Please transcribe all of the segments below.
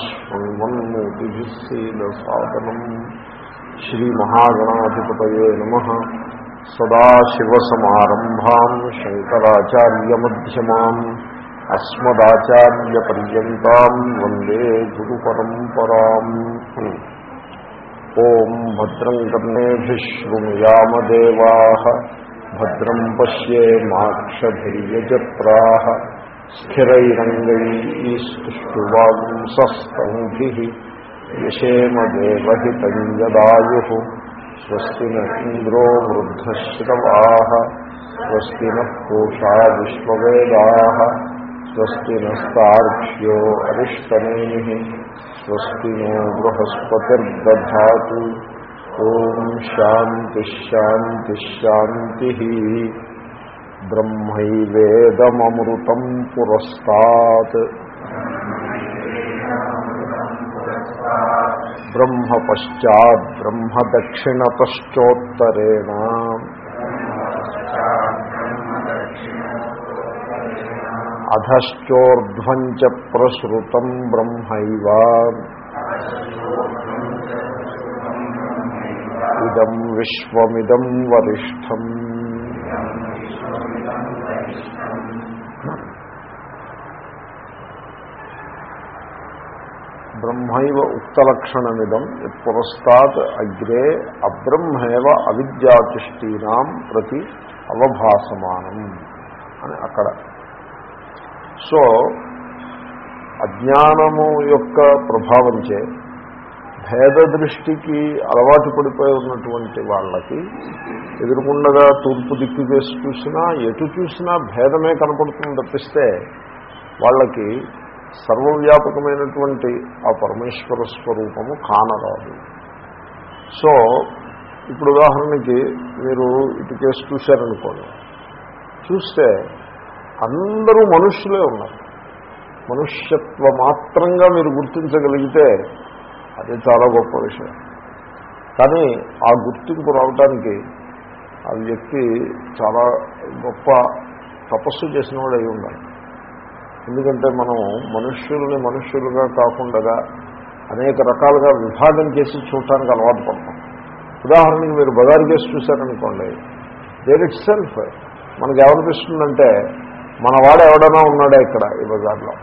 శృణ్వన్మోతిశీలసాదనం శ్రీమహాగణాధిపతయే నమ. సదాశివసమారంభా శంకరాచార్యమ్యమా అస్మదాచార్యపర్యంతం వందే గురు పరంపరా ఓం భద్రం కర్ణేభిశృణుయామదేవా భద్రం పశ్యేమాక్షజ్రా స్థిరైరంగై ఈష్టువాంసస్థి యశేమదేవహితం యదాయు స్వస్తి నంద్రో వృద్ధశ్రవా స్వస్తి నూషా విశ్వవేదా స్వస్తి నస్తాక్ష్యో అరిష్టనే స్వస్తి నో బృహస్పతిర్దా ఓం శాంతిశాంతిశాంతి ब्रह्मैवेदममृतम् पुरस्तात्। ब्रह्म पश्चात् ब्रह्म दक्षिणतश्चोत्तरेण अधश्चोर्ध्वम् च प्रसृतम् ब्रह्मैव। इदम् विश्वमिदम् वरिष्ठम्। బ్రహ్మైవ ఉక్తలక్షణమిదం పురస్తాత్ అగ్రే అబ్రహ్మేవ అవిద్యాతుష్టీనాం ప్రతి అవభాసమానం. అని అక్కడ. సో అజ్ఞానము యొక్క ప్రభావంచే భేద దృష్టికి అలవాటు పడిపోయి ఉన్నటువంటి వాళ్ళకి ఎదురుకుండగా తూర్పు దిక్కు వేసి చూసినా ఎటు చూసినా భేదమే కనపడుతుంది తప్పిస్తే వాళ్ళకి సర్వవ్యాపకమైనటువంటి ఆ పరమేశ్వర స్వరూపము కానరాదు. సో ఇప్పుడు ఉదాహరణకి మీరు ఇటు కేసు చూశారనుకోండి. చూస్తే అందరూ మనుష్యులే ఉన్నారు. మనుష్యత్వ మాత్రంగా మీరు గుర్తించగలిగితే అది చాలా గొప్ప విషయం. కానీ ఆ గుర్తింపు రావటానికి ఆ వ్యక్తి చాలా గొప్ప తపస్సు చేసిన వాడు అయి ఉండాలి. ఎందుకంటే మనం మనుష్యుల్ని మనుష్యులుగా కాకుండా అనేక రకాలుగా విభాగం చేసి చూడటానికి అలవాటు పడతాం. ఉదాహరణకి మీరు బజార్ కేసు చూశారనుకోండి దేర్ ఇట్ సెల్ఫ్ మనకి ఏమనిపిస్తుందంటే మన వాడు ఎవడైనా ఉన్నాడా ఇక్కడ ఈ బజార్లో?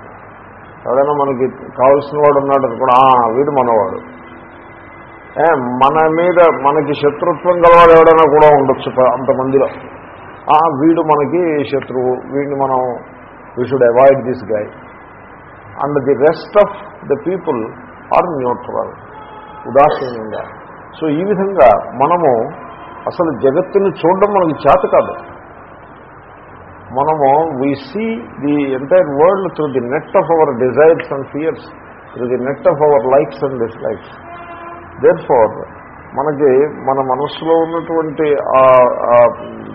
ఎవడైనా మనకి కావలసిన వాడు ఉన్నాడు అనుకోండి వీడు మనవాడు. మన మీద మనకి శత్రుత్వం గలవాడు ఎవడైనా కూడా ఉండొచ్చు అంతమందిలో. వీడు మనకి శత్రువు వీడిని మనం we should avoid this guy and the rest of the people are neutral ఉదాసీనంగా సో ఈ విధంగా మనము అసలు జగత్తుని చూడడం మనకి చేత కాదు. మనము we see the entire world through the net of our desires and fears through the net of our likes and dislikes therefore మనకి మన మనస్సులో ఉన్నటువంటి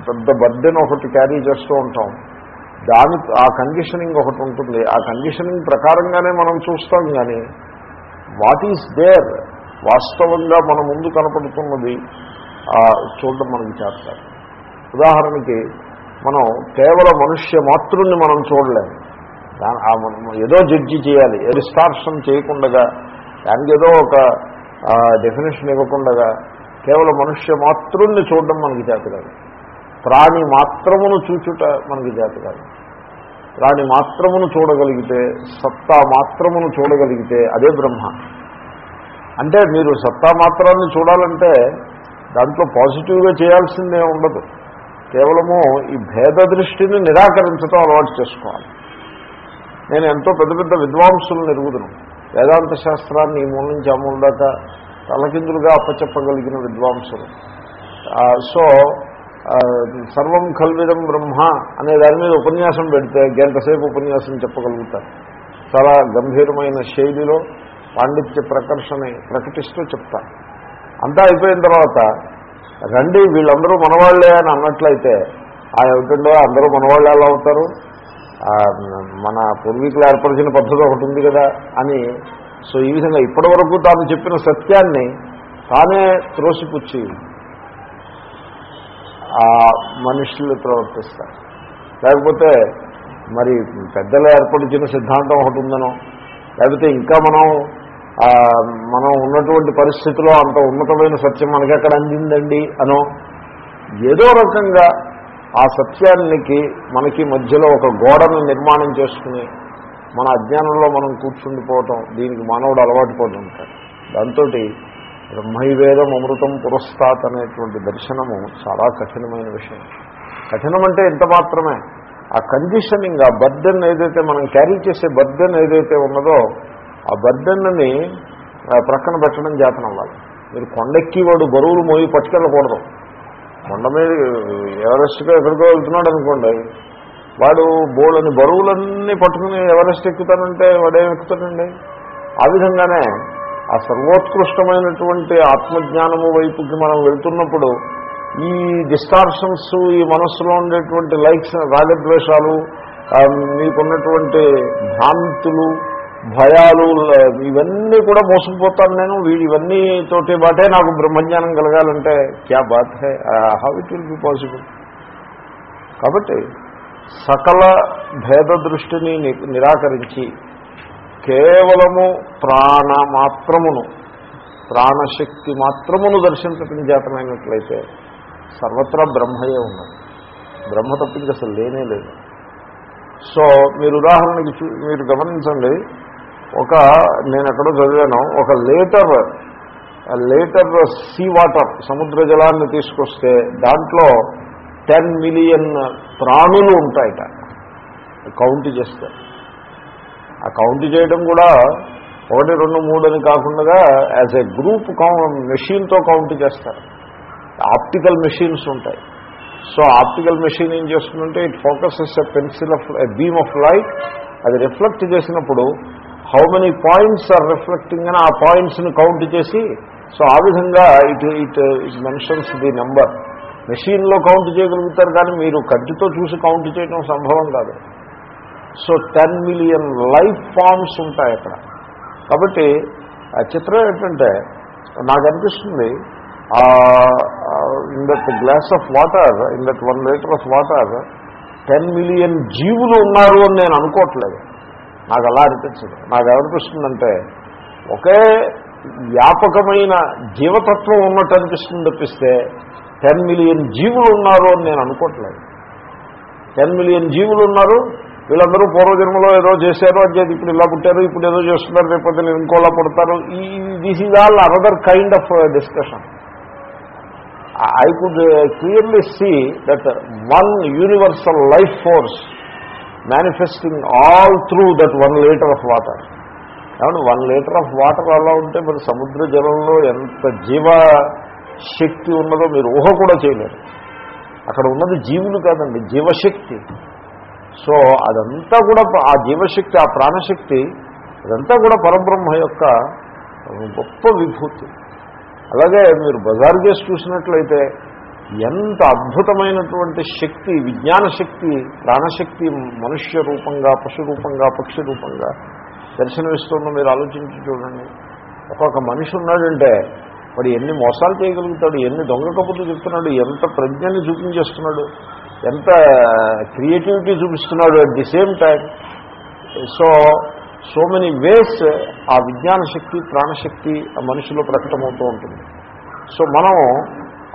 పెద్ద బర్డెన్ ఒకటి క్యారీ చేస్తూ ఉంటాం. దాని ఆ కండిషనింగ్ ఒకటి ఉంటుంది. ఆ కండిషనింగ్ ప్రకారంగానే మనం చూస్తాం కానీ వాట్ ఈజ్ దేర్ వాస్తవంగా మన ముందు కనపడుతున్నది చూడడం మనకి చేస్తారు. ఉదాహరణకి మనం కేవల మనుష్య మాతృని మనం చూడలేము ఏదో జడ్జి చేయాలి. రిస్టార్షన్ చేయకుండా దానికి ఏదో ఒక డెఫినేషన్ ఇవ్వకుండా కేవలం మనుష్య మాతృని చూడడం మనకి చేత కాదు ప్రాణి మాత్రమును చూచుట మనకి చేత కాదు దాని మాత్రమును చూడగలిగితే సత్తా మాత్రమును చూడగలిగితే అదే బ్రహ్మ. అంటే మీరు సత్తా మాత్రాన్ని చూడాలంటే దాంట్లో పాజిటివ్గా చేయాల్సిందే ఉండదు. కేవలము ఈ భేద దృష్టిని నిరాకరించడం అలవాటు చేసుకోవాలి. నేను ఎంతో పెద్ద పెద్ద విద్వాంసులను ఎరుగుదును వేదాంత శాస్త్రాన్ని ఈ మూల నుంచి ఆ మూల దాకా తలకిందులుగా అప్పచెప్పగలిగిన విద్వాంసులు. సో సర్వం కల్విదం బ్రహ్మ అనే దాని మీద ఉపన్యాసం పెడితే గంటసేపు ఉపన్యాసం చెప్పగలుగుతారు. చాలా గంభీరమైన శైలిలో పాండిత్య ప్రకర్షణని ప్రకటిస్తూ చెప్తారు అంతా అయిపోయిన తర్వాత రండి వీళ్ళందరూ మనవాళ్ళే అని అన్నట్లయితే ఆ ఏమిటండో అందరూ మనవాళ్ళు ఎలా అవుతారు. మన పూర్వీకులు ఏర్పరిచిన పద్ధతి ఒకటి ఉంది కదా అని. సో ఈ విధంగా ఇప్పటి వరకు తాను చెప్పిన సత్యాన్ని తానే త్రోసిపుచ్చి ఆ మనుషులు ప్రవర్తిస్తారు. లేకపోతే మరి పెద్దలు ఏర్పడిచిన సిద్ధాంతం ఒకటి ఉందనో లేకపోతే ఇంకా మనం మనం ఉన్నటువంటి పరిస్థితిలో అంత ఉన్నతమైన సత్యం మనకి ఎక్కడ అందిందండి అనో ఏదో రకంగా ఆ సత్యానికి మనకి మధ్యలో ఒక గోడను నిర్మాణం చేసుకుని మన అజ్ఞానంలో మనం కూర్చుండిపోవటం దీనికి మానవుడు అలవాటు పడి ఉంటాడు. దాంతో బ్రహ్మైవేదం అమృతం పురస్తాత్ అనేటువంటి దర్శనము చాలా కఠినమైన విషయం. కఠినమంటే అంటే ఇంత మాత్రమే. ఆ కండిషనింగ్ ఆ బర్డెన్ ఏదైతే మనం క్యారీ చేసే బర్డెన్ ఏదైతే ఉన్నదో ఆ బర్డెన్ని ప్రక్కన పెట్టడం జాతనం అవ్వాలి మీరు కొండెక్కి వాడు బరువులు మోయి పట్టుకెళ్ళకూడదు. కొండ మీద ఎవరెస్ట్గా ఎక్కడికో వెళ్తున్నాడు అనుకోండి వాడు బోళ్ళని బరువులన్నీ పట్టుకుని ఎవరెస్ట్ ఎక్కుతానంటే వాడేం ఎక్కుతాడండి? ఆ విధంగానే ఆ సర్వోత్కృష్టమైనటువంటి ఆత్మజ్ఞానము వైపుకి మనం వెళ్తున్నప్పుడు ఈ డిస్టార్షన్స్ ఈ మనస్సులో ఉండేటువంటి లైక్స్ రాగద్వేషాలు మీకున్నటువంటి భ్రాంతులు భయాలు ఇవన్నీ కూడా మోసుకుపోతాను నేను. వీడివన్నీ తోటి బాటే నాకు బ్రహ్మజ్ఞానం కలగాలంటే క్యా బాత్ హే? How it will be possible కాబట్టి సకల భేద దృష్టిని ని- నిరాకరించి కేవలము ప్రాణ మాత్రమును ప్రాణశక్తి మాత్రమును దర్శించటం చేతనైనట్లయితే సర్వత్రా బ్రహ్మయే ఉన్నది. బ్రహ్మ తప్పించి అసలు లేనే లేదు. సో మీరు ఉదాహరణకి మీరు గమనించండి ఒక నేను ఎక్కడో చదివాను ఒక లేటర్ లేటర్ సీ వాటర్ సముద్ర జలాన్ని తీసుకొస్తే దాంట్లో టెన్ మిలియన్ ప్రాణులు ఉంటాయట. కౌంట్ చేస్తారు ఆ కౌంట్ చేయడం కూడా ఒకటి రెండు మూడు అని కాకుండా యాజ్ ఎ గ్రూప్ కౌ మెషిన్తో కౌంట్ చేస్తారు. ఆప్టికల్ మెషిన్స్ ఉంటాయి. సో ఆప్టికల్ మెషిన్ ఏం చేస్తుందంటే it focuses a pencil of a beam of light అది రిఫ్లెక్ట్ చేసినప్పుడు how many points are reflecting అని ఆ పాయింట్స్ని కౌంట్ చేసి సో ఆ విధంగా it it it mentions the number మెషిన్లో కౌంట్ చేయగలుగుతారు కానీ మీరు కంటితో చూసి కౌంట్ చేయడం సంభవం కాదు. So ten million life forms ఉంటాయి అక్కడ. కాబట్టి ఆ చిత్రం ఏంటంటే నాకు అనిపిస్తుంది in that glass of water in that one litre of water ten million జీవులు ఉన్నారు అని నేను అనుకోవట్లేదు. నాకు అలా అనిపించదు. నాకు ఏమనిపిస్తుందంటే ఒకే వ్యాపకమైన జీవతత్వం ఉన్నట్టు అనిపిస్తుంది తప్పిస్తే టెన్ మిలియన్ జీవులు ఉన్నారు అని నేను అనుకోవట్లేదు. టెన్ మిలియన్ జీవులు ఉన్నారు వీళ్ళందరూ పూర్వజన్మలో ఏదో చేశారు అంటే ఇప్పుడు ఇలా పుట్టారు ఇప్పుడు ఏదో చేస్తున్నారు రేపొద్దు ఇంకోలా పుడతారు. ఈ this is all another kind of discussion I could clearly see that one universal life force manifesting all through that one litre of water కాబట్టి వన్ లీటర్ ఆఫ్ వాటర్ అలా ఉంటే మరి సముద్ర జలంలో ఎంత జీవ శక్తి ఉన్నదో మీరు ఊహ కూడా చేయలేరు. అక్కడ ఉన్నది జీవులు కాదండి జీవశక్తి. సో అదంతా కూడా ఆ జీవశక్తి ఆ ప్రాణశక్తి అదంతా కూడా పరబ్రహ్మ యొక్క గొప్ప విభూతి. అలాగే మీరు బజార్ చేసి చూసినట్లయితే ఎంత అద్భుతమైనటువంటి శక్తి విజ్ఞాన శక్తి ప్రాణశక్తి మనుష్య రూపంగా పశు రూపంగా పక్షి రూపంగా దర్శనమిస్తుందో మీరు ఆలోచించి చూడండి. ఒక్కొక్క మనిషి ఉన్నాడంటే వాడు ఎన్ని మోసాలు చేయగలుగుతాడు ఎన్ని దొంగ కబుర్లు చెప్తున్నాడు ఎంత ప్రజ్ఞని చూపించేస్తున్నాడు ఎంత క్రియేటివిటీ చూపిస్తున్నాడు at the same time. So so many ways ఆ విజ్ఞాన శక్తి ప్రాణశక్తి ఆ మనిషిలో ప్రకటమవుతూ ఉంటుంది. సో మనం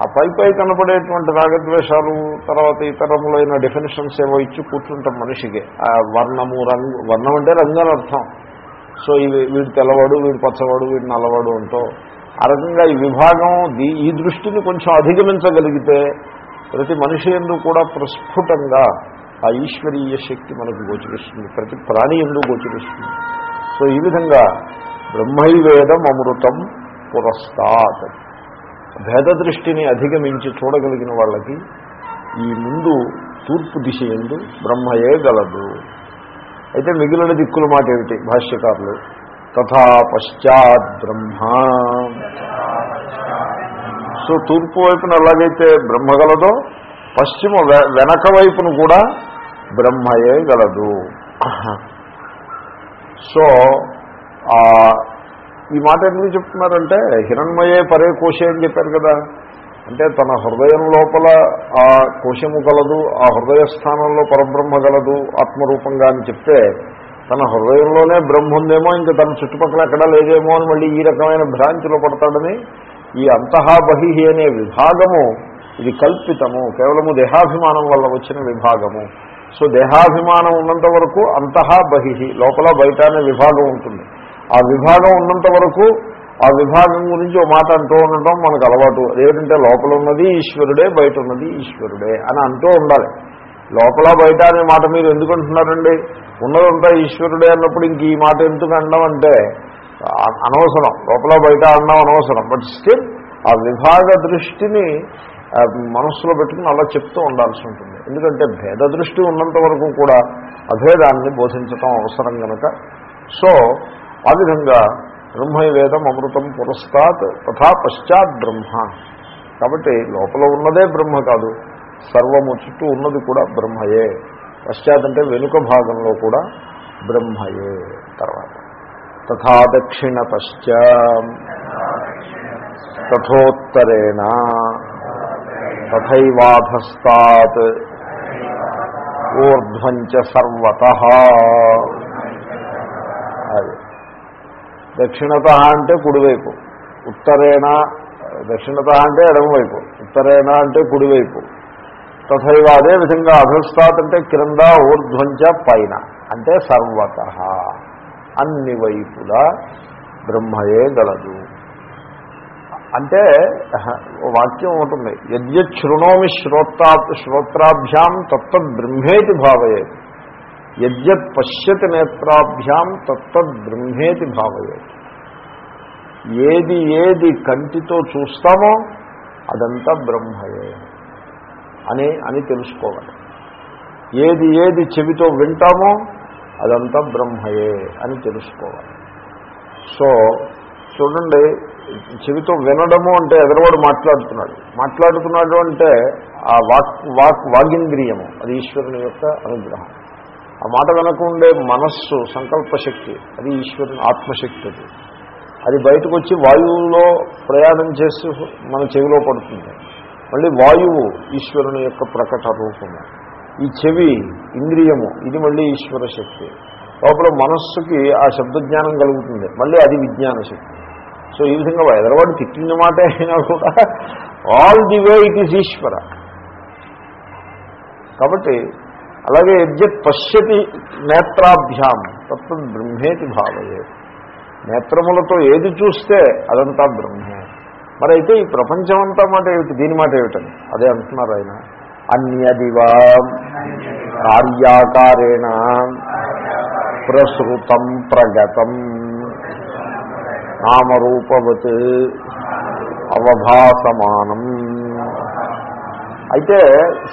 ఆ పై పై కనపడేటువంటి రాగద్వేషాలు తర్వాత ఇతరములైన డెఫినేషన్స్ ఏవో ఇచ్చి కూర్చుంటాం మనిషికి. ఆ వర్ణము రంగు వర్ణం అంటే రంగు అని అర్థం. సో ఇవి వీడు తెల్లవాడు వీడు పచ్చవాడు వీడు నల్లవాడు అంటూ ఆ రకంగా ఈ విభాగం ఈ దృష్టిని కొంచెం అధిగమించగలిగితే ప్రతి మనిషి ఎందు కూడా ప్రస్ఫుటంగా ఆ ఈశ్వరీయ శక్తి మనకు గోచరిస్తుంది. ప్రతి ప్రాణి ఎందు గోచరిస్తుంది. సో ఈ విధంగా బ్రహ్మైవేదం అమృతం పురస్తాత్. భేద దృష్టిని అధిగమించి చూడగలిగిన వాళ్ళకి ఈ ముందు తూర్పు దిశ ఎందు బ్రహ్మయే గలదు. అయితే మిగిలిన దిక్కుల మాట ఏమిటి? భాష్యకారులు తథా పశ్చాత్ బ్రహ్మ. సో తూర్పు వైపున ఎలాగైతే బ్రహ్మ గలదో పశ్చిమ వె- వెనక వైపును కూడా బ్రహ్మయే గలదు. సో ఈ మాట ఎందుకు చెప్తున్నారంటే హిరణ్మయే పరే కోశే అని చెప్పారు కదా. అంటే తన హృదయం లోపల ఆ కోశము గలదు ఆ హృదయ స్థానంలో పరబ్రహ్మ గలదు ఆత్మరూపంగా అని చెప్తే తన హృదయంలోనే బ్రహ్మ ఉందేమో ఇంకా తన చుట్టుపక్కల ఎక్కడా లేదేమో అని మళ్ళీ ఈ రకమైన భ్రాంతిలో పడతాడని ఈ అంతహా బహి అనే విభాగము ఇది కల్పితము కేవలము దేహాభిమానం వల్ల వచ్చిన విభాగము. సో దేహాభిమానం ఉన్నంత వరకు అంతహా బహి లోపల బయట అనే విభాగం ఉంటుంది. ఆ విభాగం ఉన్నంత వరకు ఆ విభాగం గురించి ఒక మాట అంటూ ఉండటం మనకు అలవాటు. అదేంటంటే లోపల ఉన్నది ఈశ్వరుడే బయట ఉన్నది ఈశ్వరుడే అని అంటూ ఉండాలి. లోపల బయట అనే మాట మీరు ఎందుకు అంటున్నారండి? ఉన్నదంతా ఈశ్వరుడే అన్నప్పుడు ఇంక ఈ మాట ఎందుకు అనడం అంటే అనవసరం. లోపల బయట ఆడడం అనవసరం. బట్ స్టిల్ ఆ విభాగ దృష్టిని మనస్సులో పెట్టుకుని అలా చెప్తూ ఉండాల్సి ఉంటుంది. ఎందుకంటే భేద దృష్టి ఉన్నంత వరకు కూడా అభేదాన్ని బోధించటం అవసరం కనుక సో ఆ విధంగా బ్రహ్మవేదం అమృతం పురస్తాత్ తథా పశ్చాత్ బ్రహ్మ. కాబట్టి లోపల ఉన్నదే బ్రహ్మ కాదు సర్వము చుట్టూ ఉన్నది కూడా బ్రహ్మయే. పశ్చాత్ అంటే వెనుక భాగంలో కూడా బ్రహ్మయే. తర్వాత తథా దక్షిణపశ్చ తథోత్తరేణ తథైవాధస్తాత్ ఊర్ధ్వంచ సర్వత అది. దక్షిణత అంటే కుడివైపు ఉత్తరేణ దక్షిణత అంటే ఎడమవైపు ఉత్తరేణ అంటే కుడివైపు. తథైవ అదేవిధంగా అధస్తాత్ అంటే క్రింద ఊర్ధ్వంచ పైన అంటే సర్వత. అన్ని వైపులా బ్రహ్మయే గలదు. అంటే వాక్యం ఉంటుంది. యద్యత్ శృణోమి శ్రోత్రా శ్రోత్రాభ్యాం తత్తద్ బ్రహ్మేతి భావయేది యద్యత్ పశ్యతి నేత్రాభ్యాం తత్తద్ బ్రహ్మేతి భావయేది ఏది ఏది కంటితో చూస్తామో అదంతా బ్రహ్మయే అని అని తెలుసుకోవాలి. ఏది ఏది చెవితో వింటామో అదంతా బ్రహ్మయే అని తెలుసుకోవాలి. సో చూడండి చెవితో వినడము అంటే ఎదరవాడు మాట్లాడుతున్నాడు. మాట్లాడుతున్నాడు అంటే ఆ వాక్ వాక్ వాగింద్రియము అది ఈశ్వరుని యొక్క అనుగ్రహం. ఆ మాట వెనక ఉండే మనస్సు సంకల్పశక్తి అది ఈశ్వరుని ఆత్మశక్తి అది. అది బయటకు వచ్చి వాయువులో ప్రయాణం చేసి మన చెవిలో పడుతుంది. మళ్ళీ వాయువు ఈశ్వరుని యొక్క ప్రకట రూపము. ఈ చెవి ఇంద్రియము ఇది మళ్ళీ ఈశ్వర శక్తి. లోపల మనస్సుకి ఆ శబ్దజ్ఞానం కలుగుతుంది. మళ్ళీ అది విజ్ఞాన శక్తి. సో ఈ విధంగా హైదరాబాద్ తిట్టిన మాట అయినా కూడా all the way it is Ishwara. కాబట్టి అలాగే యజ్ఞత్ పశ్యతి నేత్రాభ్యాం తత్వం బ్రహ్మేతి భావయే. నేత్రములతో ఏది చూస్తే అదంతా బ్రహ్మే. మరైతే ఈ ప్రపంచమంతా మాట ఏమిటి? దీని మాట ఏమిటని? అదే అంటున్నారు ఆయన. అన్యదివ కార్యాకారేణ ప్రసృతం ప్రగతం నామరూపవత్ అవభాసమానం. అయితే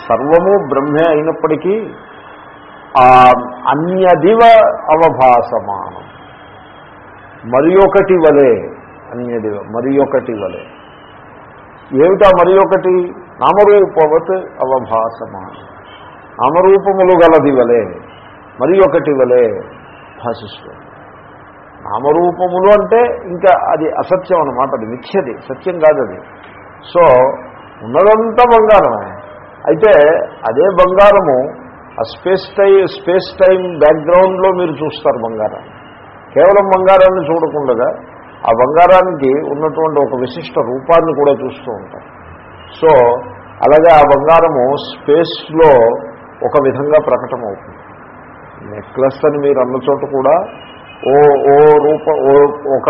సర్వము బ్రహ్మే అయినప్పటికీ అన్యదివ అవభాసమానం. మరి ఒకటి వలే అన్యదివ మరి ఒకటి వలే. ఏమిటా మరి ఒకటి? నామరూపవత్ అవభాసమానం నామరూపములు గలది వలే మరి ఒకటి వలే భాషిస్తుంది నామరూపములు అంటే ఇంకా అది అసత్యం అన్నమాట అది మిథ్యది సత్యం కాదు అది. సో ఉన్నదంతా బంగారమే. అయితే అదే బంగారము ఆ స్పేస్ టై స్పేస్ టైం బ్యాక్గ్రౌండ్లో మీరు చూస్తారు బంగారాన్ని కేవలం బంగారాన్ని చూడకుండా ఆ బంగారానికి ఉన్నటువంటి ఒక విశిష్ట రూపాన్ని కూడా చూస్తూ ఉంటారు. సో అలాగే ఆ బంగారము స్పేస్లో ఒక విధంగా ప్రకటమవుతుంది. నెక్లెస్ అని మీరు అన్న చోట కూడా ఓ ఓ రూప ఓ ఒక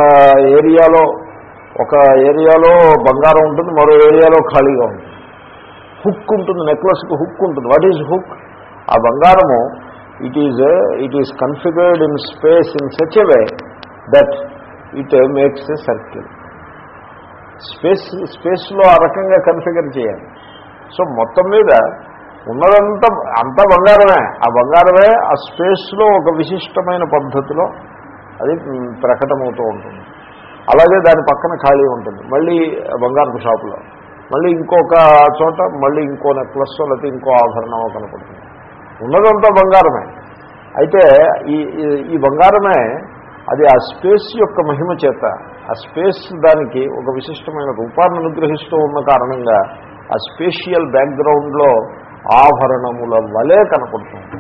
ఏరియాలో ఒక ఏరియాలో బంగారం ఉంటుంది మరో ఏరియాలో ఖాళీగా ఉంటుంది. హుక్ ఉంటుంది నెక్లెస్కి హుక్ ఉంటుంది. What is hook? ఆ బంగారము it is it is configured in space in such a way that it makes a circle space స్పేస్లో ఆ రకంగా కన్ఫిగర్ చేయాలి. సో మొత్తం మీద ఉన్నదంతా అంతా బంగారమే. ఆ బంగారమే ఆ స్పేస్లో ఒక విశిష్టమైన పద్ధతిలో అది ప్రకటమవుతూ ఉంటుంది. అలాగే దాని పక్కన ఖాళీ ఉంటుంది. మళ్ళీ బంగారపు షాపులో. మళ్ళీ ఇంకొక చోట మళ్ళీ ఇంకో నెక్లెస్ లేకపోతే ఇంకో ఆభరణమో కనపడుతుంది. ఉన్నదంతా బంగారమే. అయితే ఈ- ఈ బంగారమే అది ఆ స్పేస్ యొక్క మహిమ చేత ఆ స్పేస్ దానికి ఒక విశిష్టమైన రూపాన్ని అనుగ్రహిస్తూ ఉన్న కారణంగా ఆ స్పేషియల్ బ్యాక్గ్రౌండ్లో ఆభరణముల వలె కనపడుతుంది.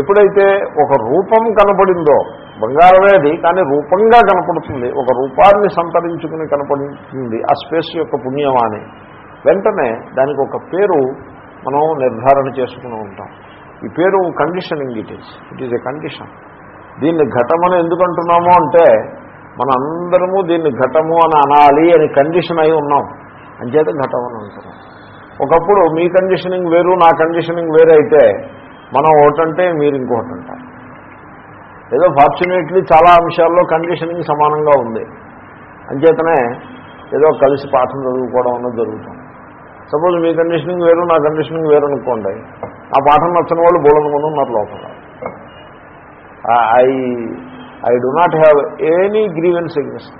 ఎప్పుడైతే ఒక రూపం కనపడిందో బంగారమే అది కానీ రూపంగా కనపడుతుంది ఒక రూపాన్ని సంతరించుకుని కనపడుతుంది ఆ స్పేస్ యొక్క పుణ్యమాని వెంటనే దానికి ఒక పేరు మనం నిర్ధారణ చేసుకుని ఉంటాం. ఈ పేరు conditioning it is it is a condition దీన్ని ఘటమని ఎందుకు అంటున్నాము అంటే మనందరము దీన్ని ఘటము అని అనాలి అని కండిషన్ అయి ఉన్నాం. అంచేత ఘటం అని అంటున్నాం. ఒకప్పుడు మీ కండిషనింగ్ వేరు నా కండిషనింగ్ వేరు అయితే మనం ఒకటంటే మీరు ఇంకొకటి అంటారు. ఏదో ఫార్చునేట్లీ చాలా అంశాల్లో కండిషనింగ్ సమానంగా ఉంది. అంచేతనే ఏదో కలిసి పాఠం చదువుకోవడం అన్నది జరుగుతుంది. సపోజ్ మీ కండిషనింగ్ వేరు నా కండిషనింగ్ వేరు అనుకోండి ఆ పాఠం నచ్చిన వాళ్ళు బోలనుకుని ఉన్నారు లోపల. I I do not have any grievance against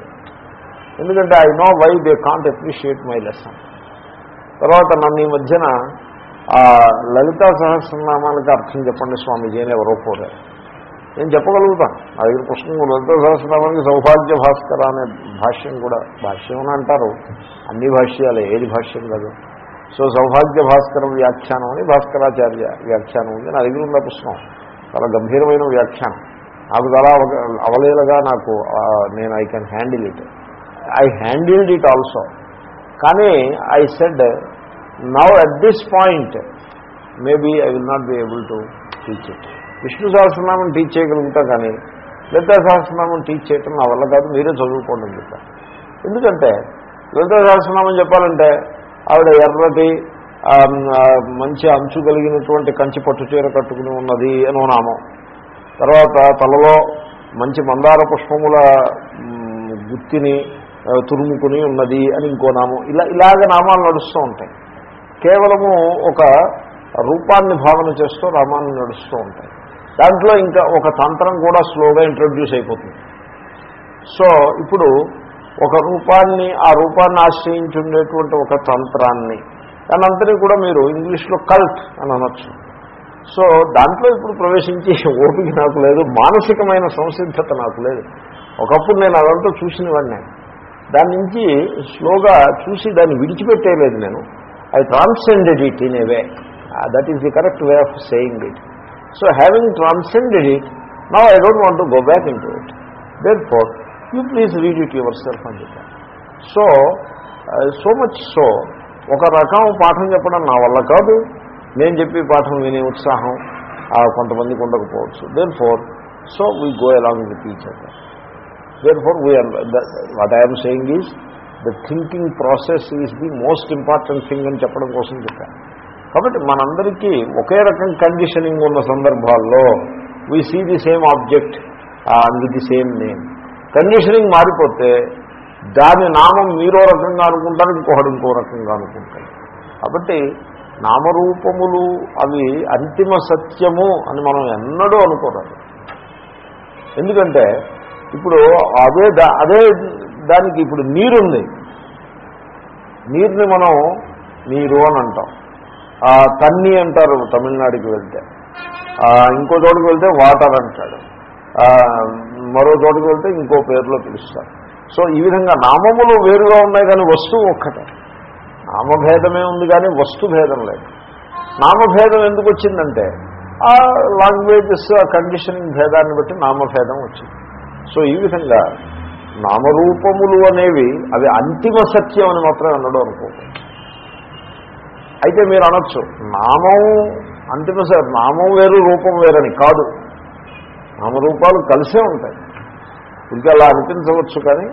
ఎందుకంటే I know why they can't appreciate my lesson. తర్వాత నన్ను ఈ మధ్యన ఆ లలితా సహస్రనామానికి అర్థం చెప్పండి స్వామీజీ అని ఎవరో కోరారు. నేను చెప్పగలుగుతాను నా దగ్గర పుస్తకం లలితా సహస్రనామానికి సౌభాగ్య భాస్కర అనే భాష్యం కూడా భాష్యం అని అంటారు. అన్ని భాష్యాలే ఏది భాష్యం కాదు. సో సౌభాగ్య భాస్కరం వ్యాఖ్యానం అని భాస్కరాచార్య వ్యాఖ్యానం ఉంది. నా దగ్గర ఉన్న పుస్తకం. చాలా గంభీరమైన వ్యాఖ్యానం. నాకు చాలా అవగ- అవలీలగా నాకు నేను I can handle it. I handled it also. కానీ I said now at this point maybe I will not be able to teach it. Vishnu Sahasranamam teach చేయగలుగుతా కానీ లలితా సహస్రనామం టీచ్ చేయటం నా వల్ల కాదు మీరే చదువుకోండి అని ఎందుకంటే లలితా సహస్రనామం చెప్పాలంటే ఆవిడ ఎర్రటి మంచి అంచు కలిగినటువంటి కంచి పట్టు చీర కట్టుకుని ఉన్నది అనో నామం. తర్వాత తలలో మంచి మందార పుష్పముల గుత్తిని తురుముకుని ఉన్నది అని ఇంకో నామం. ఇలా ఇలాగ నామాలు నడుస్తూ ఉంటాయి. కేవలము ఒక రూపాన్ని భావన చేస్తూ రామాన్ని నడుస్తూ ఉంటాయి. దాంట్లో ఇంకా ఒక తంత్రం కూడా స్లోగా ఇంట్రొడ్యూస్ అయిపోతుంది. సో ఇప్పుడు ఒక రూపాన్ని ఆ రూపాన్ని ఆశ్రయించి ఉండేటువంటి ఒక తంత్రాన్ని దాని అంతటి కూడా మీరు ఇంగ్లీష్లో కల్ట్ అని అనొచ్చు. సో దాంట్లో ఇప్పుడు ప్రవేశించి ఓపిక నాకు లేదు మానసికమైన సంసిద్ధత నాకు లేదు. ఒకప్పుడు నేను అదంతా చూసినవాడిని. దాని నుంచి స్లోగా చూసి దాన్ని విడిచిపెట్టేయలేదు నేను. I transcended it in a way. That is the correct way of saying it so having transcended it now I don't want to go back in to it therefore you please read it yourself అని చెప్పాను so so much so ఒక రకం పాఠం చెప్పడం నా వల్ల కాదు. నేను చెప్పి పాఠం వినే ఉత్సాహం కొంతమందికి ఉండకపోవచ్చు. Therefore so we go along with each other therefore we are what I'm saying is the thinking process is the most important thing అని చెప్పడం కోసం చెప్పాను కాబట్టి మనందరికీ ఒకే రకం కండిషనింగ్ ఉన్న సందర్భాల్లో we see the same object with the same name conditioning మారిపోతే దాని నామం మీరో రకంగా అనుకుంటారు ఇంకొకడు ఇంకో రకంగా అనుకుంటారు. కాబట్టి నామరూపములు అవి అంతిమ సత్యము అని మనం ఎన్నడూ అనుకోరాదు. ఎందుకంటే ఇప్పుడు అదే దా- అదే దానికి ఇప్పుడు నీరుంది. నీరుని మనం నీరు అని అంటాం. తన్ని అంటారు తమిళనాడుకి వెళ్తే. ఇంకో చోటుకి వెళ్తే వాటర్ అంటాడు. మరో చోటుకి వెళ్తే ఇంకో పేరులో పిలుస్తారు. సో ఈ విధంగా నామములు వేరుగా ఉన్నాయి కానీ వస్తువు ఒక్కటే. నామభేదమే ఉంది కానీ వస్తు భేదం లేదు. నామభేదం ఎందుకు వచ్చిందంటే ఆ లాంగ్వేజెస్ ఆ కండిషనింగ్ భేదాన్ని బట్టి నామభేదం వచ్చింది. సో ఈ విధంగా నామరూపములు అనేవి అవి అంతిమ సత్యం అని మాత్రం అనడం అనుకో అయితే మీరు అనొచ్చు నామం అంతిమ నామం వేరు రూపం వేరని కాదు. నామరూపాలు కలిసే ఉంటాయి. ఇంకా అలా అనిపించవచ్చు కానీ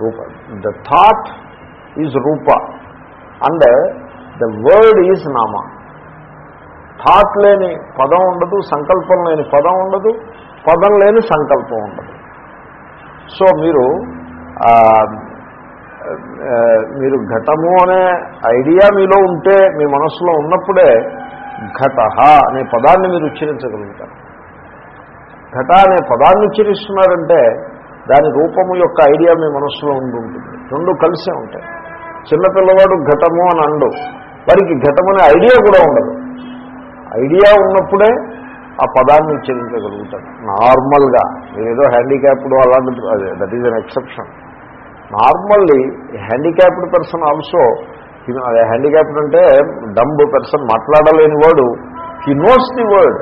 రూప ద థాట్ ఈజ్ రూప. అండ్ ద వర్డ్ ఈజ్ నామ థాట్ లేని పదం ఉండదు సంకల్పం లేని పదం ఉండదు పదం లేని సంకల్పం ఉండదు. సో మీరు మీరు ఘటము అనే ఐడియా మీలో ఉంటే మీ మనస్సులో ఉన్నప్పుడే ఘట అనే పదాన్ని మీరు ఉచ్చరించగలుగుతారు. ఘట అనే పదాన్ని ఉచ్చరిస్తున్నారంటే దాని రూపము యొక్క ఐడియా మీ మనస్సులో ఉంటుంది. రెండు కలిసే ఉంటాయి. చిన్నపిల్లవాడు ఘటము అని అండు. వారికి ఘటమనే అనే ఐడియా కూడా ఉండదు. ఐడియా ఉన్నప్పుడే ఆ పదాన్ని ఉచ్చరించగలుగుతాడు. నార్మల్గా ఏదో హ్యాండిక్యాప్డ్ అలాంటి అదే that is an exception normally handicapped person also అదే హ్యాండిక్యాప్డ్ అంటే డంబ్ పర్సన్ మాట్లాడలేని వాడు he knows the word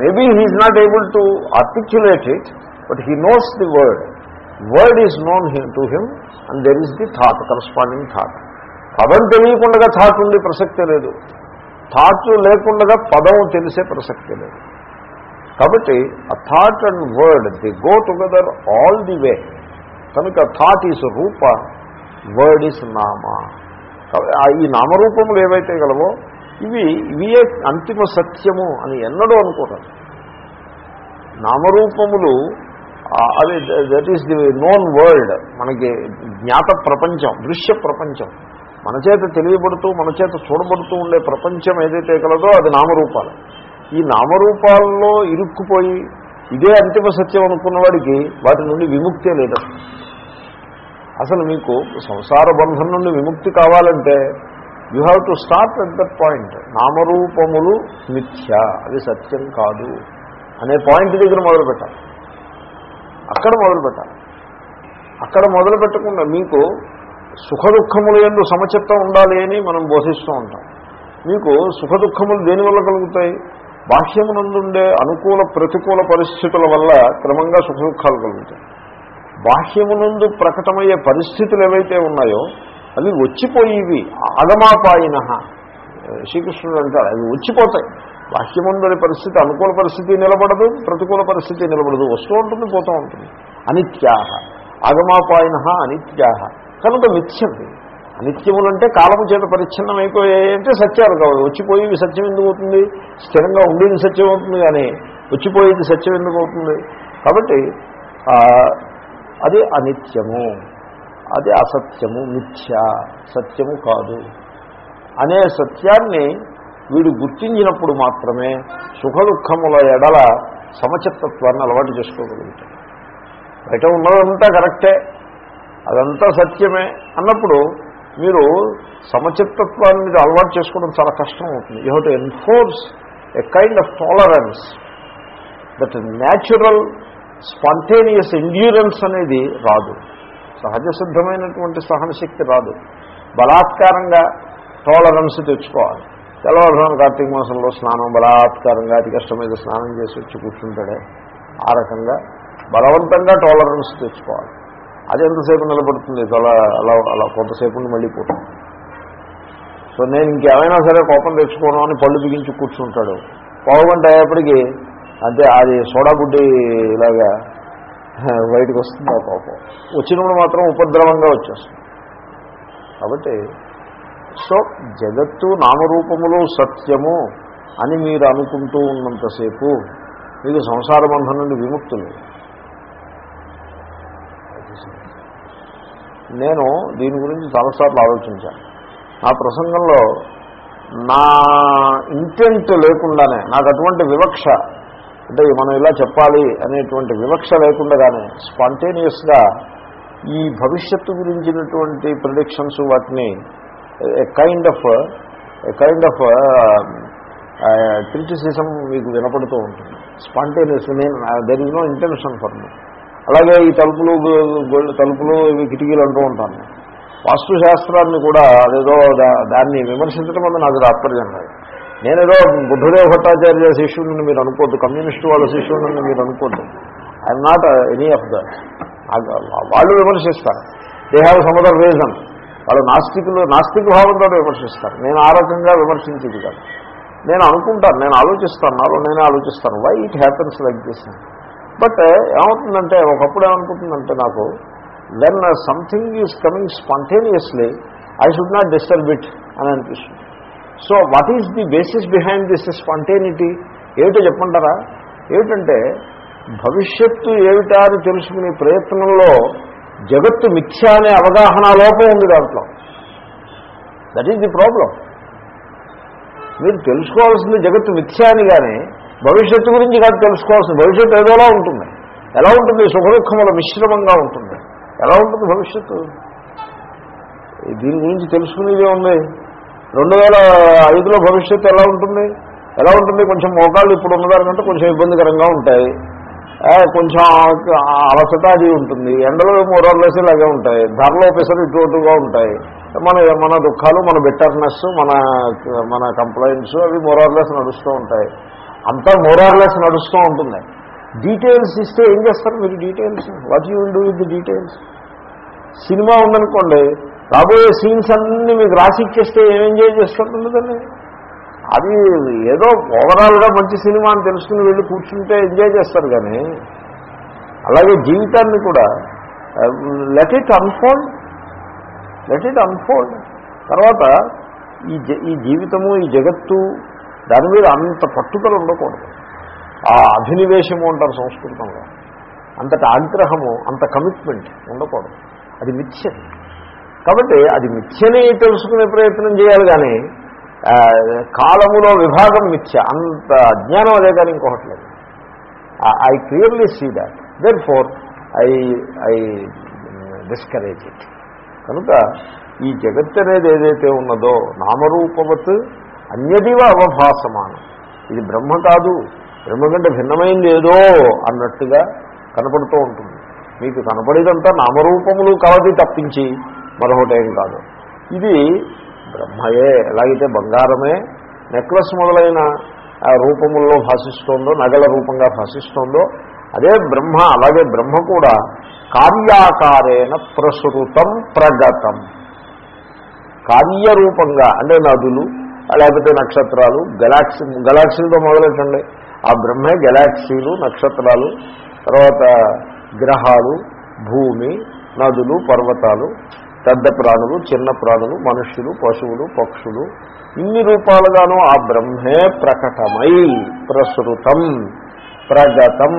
maybe he is not able to articulate it but he knows the word word is known to him and there is the thought corresponding thought పదం తెలియకుండా thought ఉండే ప్రసక్తే లేదు. Thought లేకుండా పదం తెలిసే ప్రసక్తే లేదు. కాబట్టి ఆ thought and word the go together all the way కనుక థాట్ ఈజ్ రూప వర్డ్ ఈజ్ నామ. ఆ ఈ నామరూపములు ఏవైతే గలవో ఇవి ఇవియే అంతిమ సత్యము అని ఎన్నడూ అనుకోరాదు. నామరూపములు అవి that is the known world మనకి జ్ఞాత ప్రపంచం దృశ్య ప్రపంచం. మన చేత తెలియబడుతూ మన చేత చూడబడుతూ ఉండే ప్రపంచం ఏదైతే కలదో అది నామరూపాలు. ఈ నామరూపాల్లో ఇరుక్కుపోయి ఇదే అంతిమ సత్యం అనుకున్న వాడికి వాటి నుండి విముక్తే లేదు. అసలు మీకు సంసార బంధం నుండి విముక్తి కావాలంటే you have to start at that point నామరూపములు మిథ్య అది సత్యం కాదు. అనే పాయింట్ దగ్గర మొదలుపెట్టాలి. అక్కడ మొదలు పెట్టాలి అక్కడ మొదలు పెట్టకుండా మీకు సుఖ దుఃఖములు ఎందు సమచిత్తం ఉండాలి అని మనం బోధిస్తూ ఉంటాం. మీకు సుఖ దుఃఖములు దేనివల్ల కలుగుతాయి? బాహ్యమునందుండే అనుకూల ప్రతికూల పరిస్థితుల వల్ల క్రమంగా సుఖ దుఃఖాలు కలుగుతాయి. బాహ్యమునందు ప్రకటమయ్యే పరిస్థితులు ఏవైతే ఉన్నాయో అవి వచ్చిపోయేవి. అదమాపాయిన శ్రీకృష్ణుడు అంటాడు అవి వచ్చిపోతాయి. బాహ్యముందరి పరిస్థితి అనుకూల పరిస్థితి నిలబడదు ప్రతికూల పరిస్థితి నిలబడదు. వస్తూ ఉంటుంది పోతూ ఉంటుంది. అనిత్యాహ. ఆగమాపాయన అనిత్యాహ. కనుక మిథ్యది అనిత్యములంటే కాలము చేత పరిచ్ఛిన్నం అయిపోయాయి అంటే సత్యాలు కావాలి వచ్చిపోయేవి సత్యం ఎందుకు అవుతుంది? స్థిరంగా ఉండేది సత్యం అవుతుంది కానీ వచ్చిపోయేది సత్యం ఎందుకు అవుతుంది? కాబట్టి అది అనిత్యము. అది అసత్యము మిథ్య. సత్యము కాదు. అనే సత్యాన్ని వీడు గుర్తించినప్పుడు మాత్రమే సుఖ దుఃఖముల ఎడల సమచిత్తత్వాన్ని అలవాటు చేసుకోగలుగుతాడు. బయట ఉన్నదంతా కరెక్టే అదంతా సత్యమే అన్నప్పుడు మీరు సమచిత్తత్వాన్ని మీరు అలవాటు చేసుకోవడం చాలా కష్టం అవుతుంది you have to enforce a kind of tolerance that natural spontaneous endurance అనేది రాదు. సహజ సిద్ధమైనటువంటి సహనశక్తి రాదు. బలాత్కారంగా టాలరెన్స్ తెచ్చుకోవాలి. తెల్లవారుజామున కార్తీక మాసంలో స్నానం బలాత్కారంగా అతి కష్టం మీద స్నానం చేసి వచ్చి కూర్చుంటాడే. ఆ రకంగా బలవంతంగా టాలరెన్స్ తెచ్చుకోవాలి. అది ఎంతసేపు నిలబడుతుంది? అలా అలా అలా కొంతసేపు మళ్ళీ పోతుంది సో నేను ఇంకేమైనా సరే కోపం తెచ్చుకోను అని పళ్ళు బిగించి కూర్చుంటాడు. పావుగంట అయ్యేప్పటికీ అంతే అది సోడాగుడ్డి ఇలాగా బయటకు వస్తుంది ఆ కోపం. వచ్చినప్పుడు మాత్రం ఉపద్రవంగా వచ్చేస్తుంది. కాబట్టి సో జగత్తు నామరూపములో సత్యము అని మీరు అనుకుంటూ ఉన్నంతసేపు మీకు సంసార బంధం నుండి విముక్తులు నేను దీని గురించి చాలాసార్లు ఆలోచించాను. నా ప్రసంగంలో నా ఇంటెంట్ లేకుండానే నాకు అటువంటి వివక్ష అంటే మనం ఇలా చెప్పాలి అనేటువంటి వివక్ష లేకుండానే స్పాంటేనియస్గా ఈ భవిష్యత్తు గురించినటువంటి ప్రిడిక్షన్స్ వాటిని a kind of a kind of criticism మీకు వినపడుతూ ఉంటుంది. స్పాంటేనియస్ నేను there is no intention for me అలాగే ఈ తలుపులు తలుపులు ఇవి కిటికీలు అంటూ ఉంటాను. వాస్తు శాస్త్రాన్ని కూడా అదేదో దాన్ని విమర్శించడం వల్ల నాకు తాత్పర్యం లేదు నేనేదో బుద్ధదేవ భట్టాచార్య శిష్యుడిని మీరు అనుకోద్దు కమ్యూనిస్టు వాళ్ళ శిష్యుడిని మీరు అనుకోద్దు. I'm not any of that వాళ్ళు విమర్శిస్తారు. They have some other reason వాళ్ళు నాస్తికులు నాస్తిక భావంతో విమర్శిస్తారు. నేను ఆ రకంగా విమర్శించేది కాదు. నేను అనుకుంటాను నేను ఆలోచిస్తాను నాలో నేనే ఆలోచిస్తాను. Why it happens like this but ఏమవుతుందంటే ఒకప్పుడు ఏమనుకుంటుందంటే నాకు when something is coming spontaneously I should not disturb it అని అనిపిస్తుంది. So what is the basis behind this spontaneity ఏమిటో చెప్పంటారా ఏమిటంటే భవిష్యత్తు ఏమిటా అని తెలుసుకునే ప్రయత్నంలో జగత్తు మిథ్య అనే అవగాహన లోపం ఉంది దాంట్లో. దట్ ఈజ్ ది ప్రాబ్లం మీరు తెలుసుకోవాల్సింది జగత్తు మిథ్య అని కానీ భవిష్యత్తు గురించి కాదు తెలుసుకోవాల్సింది. భవిష్యత్తు ఏదోలా ఉంటుంది. ఎలా ఉంటుంది? సుఖ దుఃఖముల మిశ్రమంగా ఉంటుంది. ఎలా ఉంటుంది భవిష్యత్తు? దీని గురించి తెలుసుకునేదే ఉంది. రెండు వేల ఐదులో భవిష్యత్తు ఎలా ఉంటుంది? ఎలా ఉంటుంది? కొంచెం మోకాళ్ళు ఇప్పుడు ఉన్నదానికంటే కొంచెం ఇబ్బందికరంగా ఉంటాయి. కొంచెం అలసట అది ఉంటుంది. ఎండలో మూరర్లెస్ ఇలాగే ఉంటాయి. ధరలో పెసరు ఇటు ఉంటాయి. మన మన దుఃఖాలు మన బెటర్నెస్ మన మన కంప్లైంట్స్ అవి మూరర్లెస్ నడుస్తూ ఉంటాయి. అంతా మోరార్లెస్ నడుస్తూ ఉంటుంది. డీటెయిల్స్ ఇస్తే ఏం చేస్తారు మీరు details what you will do with details cinema ఉందనుకోండి రాబోయే సీన్స్ అన్నీ మీకు రాసి ఇచ్చేస్తే ఏం ఎంజాయ్ చేస్తుంటుందండి అది ఏదో ఓవరాల్గా మంచి సినిమా అని తెలుసుకుని వెళ్ళి కూర్చుంటే ఎంజాయ్ చేస్తారు కానీ అలాగే జీవితాన్ని కూడా let it unfold let it unfold తర్వాత ఈ ఈ జీవితము ఈ జగత్తు దాని మీద అంత పట్టుదల ఉండకూడదు. ఆ అభినివేశము అంటారు సంస్కృతంలో. అంతటి ఆగ్రహము అంత కమిట్మెంట్ ఉండకూడదు. అది మిథ్య. కాబట్టి అది మిథ్యని తెలుసుకునే ప్రయత్నం చేయాలి కానీ కాలములో విభాగం మిథ్య అంత అజ్ఞానం అదే కానీ ఇంకొకటి లేదు. I clearly see that therefore I I discourage it కనుక ఈ జగత్ అనేది ఏదైతే ఉన్నదో నామరూపవత్ అన్యదివ అవభాసమానం. ఇది బ్రహ్మ కాదు బ్రహ్మ కంటే భిన్నమైంది ఏదో అన్నట్టుగా కనపడుతూ ఉంటుంది. మీకు కనపడేదంతా నామరూపములు కలది తప్పించి మరొకటేం కాదు. ఇది బ్రహ్మయే ఎలాగైతే బంగారమే నెక్లెస్ మొదలైన రూపముల్లో భాషిస్తోందో నగల రూపంగా భాషిస్తోందో అదే బ్రహ్మ అలాగే బ్రహ్మ కూడా కార్యాకారేణ ప్రసృతం ప్రగతం. కార్యరూపంగా అంటే నదులు లేకపోతే నక్షత్రాలు గెలాక్సీ గెలాక్సీలతో మొదలెట్టండి. ఆ బ్రహ్మే గెలాక్సీలు నక్షత్రాలు తర్వాత గ్రహాలు భూమి నదులు పర్వతాలు పెద్ద ప్రాణులు చిన్న ప్రాణులు మనుష్యులు పశువులు పక్షులు ఇన్ని రూపాలుగాను ఆ బ్రహ్మే ప్రకటమై ప్రసృతం ప్రగతం.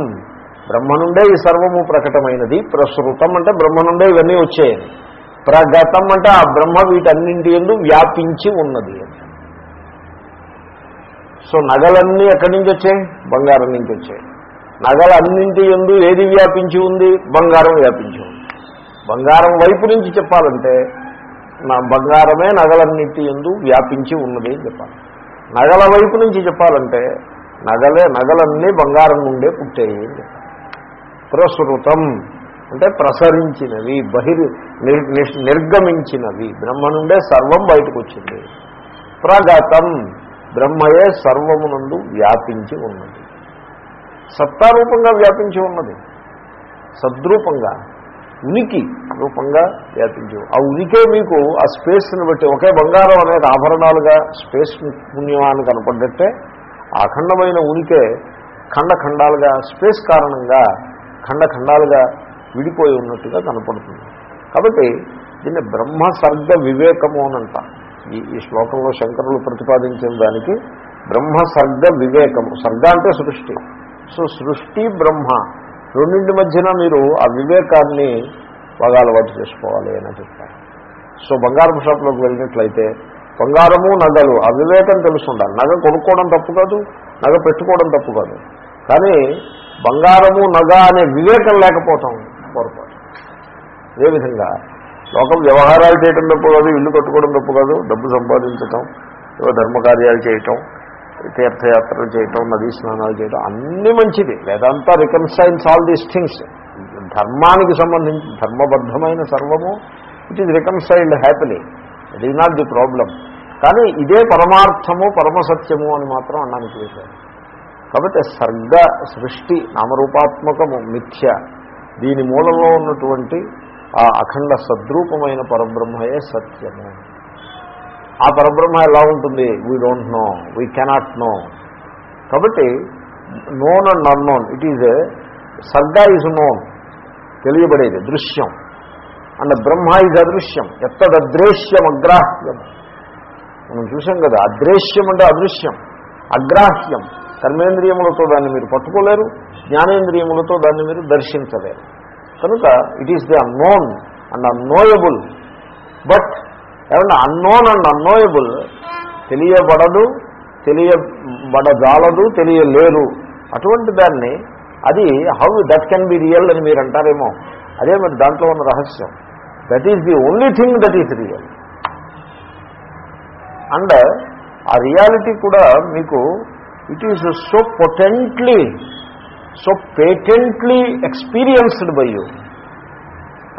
బ్రహ్మ నుండే ఈ సర్వము ప్రకటమైనది. ప్రసృతం అంటే బ్రహ్మ నుండే ఇవన్నీ వచ్చాయని ప్రగతం అంటే ఆ బ్రహ్మ వీటన్నింటి ఎందు వ్యాపించి ఉన్నది సో నగలన్నీ ఎక్కడి నుంచి వచ్చాయి? బంగారం నుంచి వచ్చాయి. నగలన్నింటి ఎందు ఏది వ్యాపించి ఉంది? బంగారం వ్యాపించి ఉంది. బంగారం వైపు నుంచి చెప్పాలంటే నా బంగారమే నగలన్నిటి ఎందు వ్యాపించి ఉన్నది అని చెప్పాలి. నగల వైపు నుంచి చెప్పాలంటే నగలే నగలన్నీ బంగారం నుండే పుట్టాయి అని చెప్పాలి. ప్రసృతం అంటే ప్రసరించినవి బహిర్ నిర్- నిర్గమించినవి. బ్రహ్మ నుండే సర్వం బయటకు వచ్చింది ప్రగతం బ్రహ్మయే సర్వమునందు వ్యాపించి ఉన్నది. సత్తారూపంగా వ్యాపించి ఉన్నది. సద్రూపంగా. ఉనికి రూపంగా వ్యాపించి. ఆ ఉనికే మీకు ఆ స్పేస్ని బట్టి ఒకే బంగారం అనేది ఆభరణాలుగా స్పేస్ పుణ్యమాన్ని కనపడ్డట్టే ఆ అఖండమైన ఉనికే ఖండ ఖండాలుగా స్పేస్ కారణంగా ఖండ ఖండాలుగా విడిపోయి ఉన్నట్టుగా కనపడుతుంది. కాబట్టి దీన్ని బ్రహ్మ సర్గ వివేకము అని అంటారు ఈ ఈ శ్లోకంలో శంకరులు ప్రతిపాదించిన దానికి బ్రహ్మ సర్గ వివేకము. సర్గ అంటే సృష్టి. సో సృష్టి బ్రహ్మ. రెండింటి మధ్యన మీరు ఆ వివేకాన్ని బాగా అలవాటు చేసుకోవాలి అని చెప్తారు సో బంగారం షాప్లోకి వెళ్ళినట్లయితే బంగారము నగలు ఆ వివేకం తెలుసుండాలి నగ కొనుక్కోవడం తప్పు కాదు నగ పెట్టుకోవడం తప్పు కాదు. కానీ బంగారము నగ అనే వివేకం లేకపోవటం పొరపాటు. అదేవిధంగా లోకం వ్యవహారాలు చేయటం తప్పు కాదు ఇల్లు కట్టుకోవడం తప్పు కాదు డబ్బు సంపాదించటం ధర్మకార్యాలు చేయటం తీర్థయాత్రలు చేయటం నదీ స్నానాలు చేయటం అన్నీ మంచిది. లేదంతా రికన్సైన్స్ ఆల్ దీస్ థింగ్స్ ధర్మానికి సంబంధించి ధర్మబద్ధమైన సర్వము it is reconciled happily it is not the problem కానీ ఇదే పరమార్థము పరమసత్యము అని మాత్రం అన్నానికి వేశారు కాబట్టి సర్గ సృష్టి నామరూపాత్మకము మిథ్య. దీని మూలంలో ఉన్నటువంటి ఆ అఖండ సద్రూపమైన పరబ్రహ్మయే సత్యము. ఆ పరబ్రహ్మ ఎలా ఉంటుంది? We don't know we cannot know కాబట్టి known and unknown it is సర్గా is known తెలియబడేది దృశ్యం. అండ్ బ్రహ్మ ఈజ్ అదృశ్యం. ఎత్తదృశ్యం అగ్రాహ్యం. మనం చూసాం కదా అదృశ్యం అంటే అదృశ్యం. అగ్రాహ్యం. కర్మేంద్రియములతో దాన్ని మీరు పట్టుకోలేరు జ్ఞానేంద్రియములతో దాన్ని మీరు దర్శించలేరు. కనుక it is the unknown and unknowable but ఏమంటే అన్నోన్ అండ్ అన్నోయబుల్ తెలియబడదు తెలియబడజాలదు తెలియలేరు. అటువంటి దాన్ని అది how that can be real అని మీరు అంటారేమో. అదే మరి దాంట్లో ఉన్న రహస్యం. That is the only thing that is real and ఆ రియాలిటీ కూడా మీకు it is so potently so patently experienced by you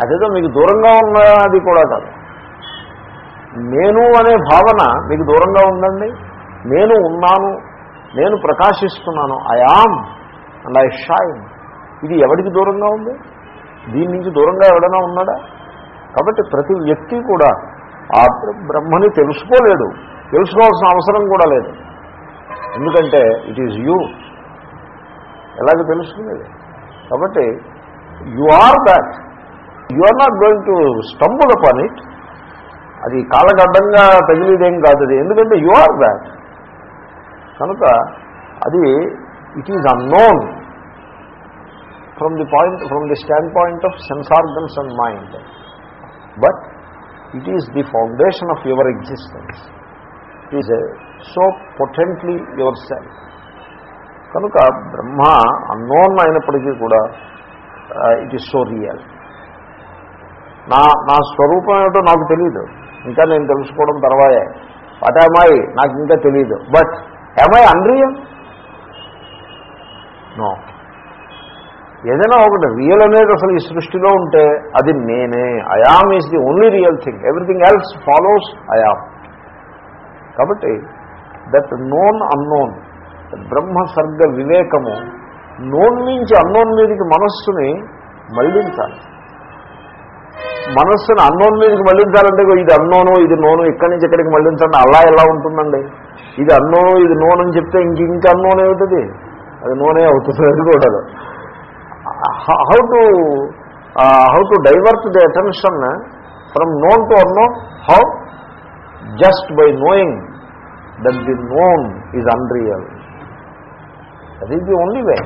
అదేదో మీకు దూరంగా ఉన్నది కూడా కాదు. నేను అనే భావన మీకు దూరంగా ఉందండి? నేను ఉన్నాను నేను ప్రకాశిస్తున్నాను I am and I shine ఇది ఎవరికి దూరంగా ఉంది? దీని నుంచి దూరంగా ఎవడైనా ఉన్నాడా? కాబట్టి ప్రతి వ్యక్తి కూడా ఆ బ్రహ్మని తెలుసుకోలేడు తెలుసుకోవాల్సిన అవసరం కూడా లేదు. ఎందుకంటే ఇట్ ఈజ్ యూ ఎలాగ తెలుసుకునేది. కాబట్టి you are that you are not going to stumble upon it అది కాలగడ్డంగా తగిలేదేం కాదు అది. ఎందుకంటే యు ఆర్ దాట్ కనుక అది it is unknown from the point from the standpoint of sense organs and mind but it is the foundation of your existence it is so potently your self కనుక బ్రహ్మ unknown అయినప్పటికీ కూడా it is so real నా నా స్వరూపం ఏమిటో నాకు తెలియదు ఇంకా నేను తెలుసుకోవడం తర్వాతే వాట్ ఏమాయి నాకు ఇంకా తెలియదు బట్ ఏమాయి అన్రియల్ నో ఏదైనా ఒకటి రియల్ అనేది అసలు ఈ సృష్టిలో ఉంటే అది నేనే. I am is the only real thing everything else follows I am కాబట్టి దట్ నోన్ అన్నోన్ బ్రహ్మ సర్గ వివేకము నోన్ నుంచి అన్నోన్ మీదకి మనస్సుని మళ్ళించాలి మనస్సును అన్నోన్ మీదకి మళ్ళించాలంటే ఇది అన్నోను ఇది నోను ఇక్కడి నుంచి ఇక్కడికి మళ్ళించండి. అలా ఎలా ఉంటుందండి? ఇది అన్నోను ఇది నోనని అని చెప్తే ఇంక ఇంక అన్నోన్ ఏమిటది? అది నూనె అవుతుంది అది కూడా. How to how to divert the attention from known to unknown how just by knowing that the known is unreal that is the only way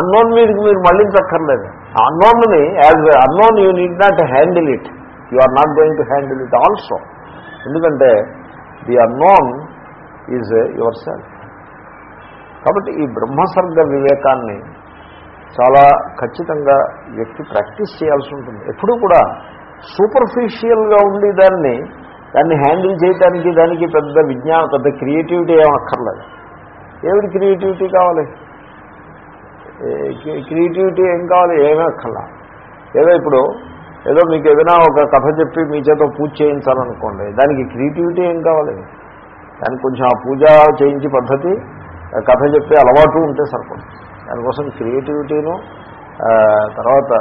unknown మీదకి మీరు మళ్ళించక్కర్లేదు అన్నోన్ని as unknown you need not handle it you are not going to handle it also ఎందుకంటే the unknown is your self కాబట్టి ఈ బ్రహ్మసర్గ వివేకాన్ని చాలా ఖచ్చితంగా వ్యక్తి ప్రాక్టీస్ చేయాల్సి ఉంటుంది. ఎప్పుడూ కూడా సూపర్ఫిషియల్గా ఉండి దాన్ని దాన్ని హ్యాండిల్ చేయడానికి దానికి పెద్ద విజ్ఞానం పెద్ద క్రియేటివిటీ ఏమక్కర్లేదు ఏమిటి క్రియేటివిటీ కావాలి? క్రియేటివిటీ ఏం కావాలి? ఏమీ అక్కర్లా. ఏదో ఇప్పుడు ఏదో మీకు ఏదైనా ఒక కథ చెప్పి మీ చేత పూజ చేయించాలనుకోండి దానికి క్రియేటివిటీ ఏం కావాలి? దానికి కొంచెం ఆ పూజ చేయించే పద్ధతి కథ చెప్పే అలవాటు ఉంటే సరిపడుతుంది దానికోసం క్రియేటివిటీను తర్వాత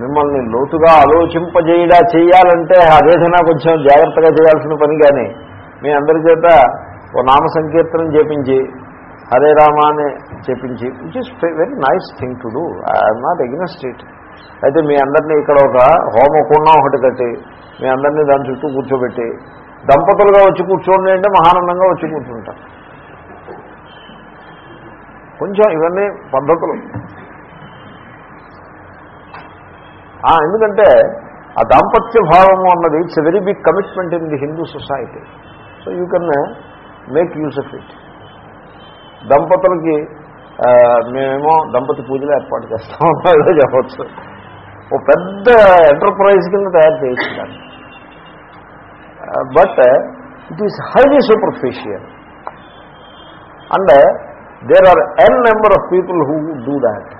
మిమ్మల్ని లోతుగా ఆలోచింపజేయడా చేయాలంటే అదేదైనా కొంచెం జాగ్రత్తగా చేయాల్సిన పని కానీ మీ అందరి చేత ఓ నామ సంకీర్తనం చేపించి హరే రామ అని చెప్పించి which is very nice thing to do I'm not against it అయితే మీ అందరినీ ఇక్కడ ఒక హోమకుండం ఒకటి కట్టి మీ అందరినీ దాని చుట్టూ కూర్చోబెట్టి దంపతులుగా వచ్చి కూర్చోండి అంటే మహానందంగా వచ్చి కూర్చుంటారు. కొంచెం ఇవన్నీ పద్ధతులు. ఎందుకంటే ఆ దాంపత్య భావము అన్నది it's a very big commitment in the Hindu society so you can make use of it దంపతులకి మేమేమో దంపతి పూజలు ఏర్పాటు చేస్తాం ఏదో చెప్పచ్చు. ఓ పెద్ద ఎంటర్ప్రైజ్ కింద తయారు చేయించాలి but it is highly superficial and there are an number of people who do that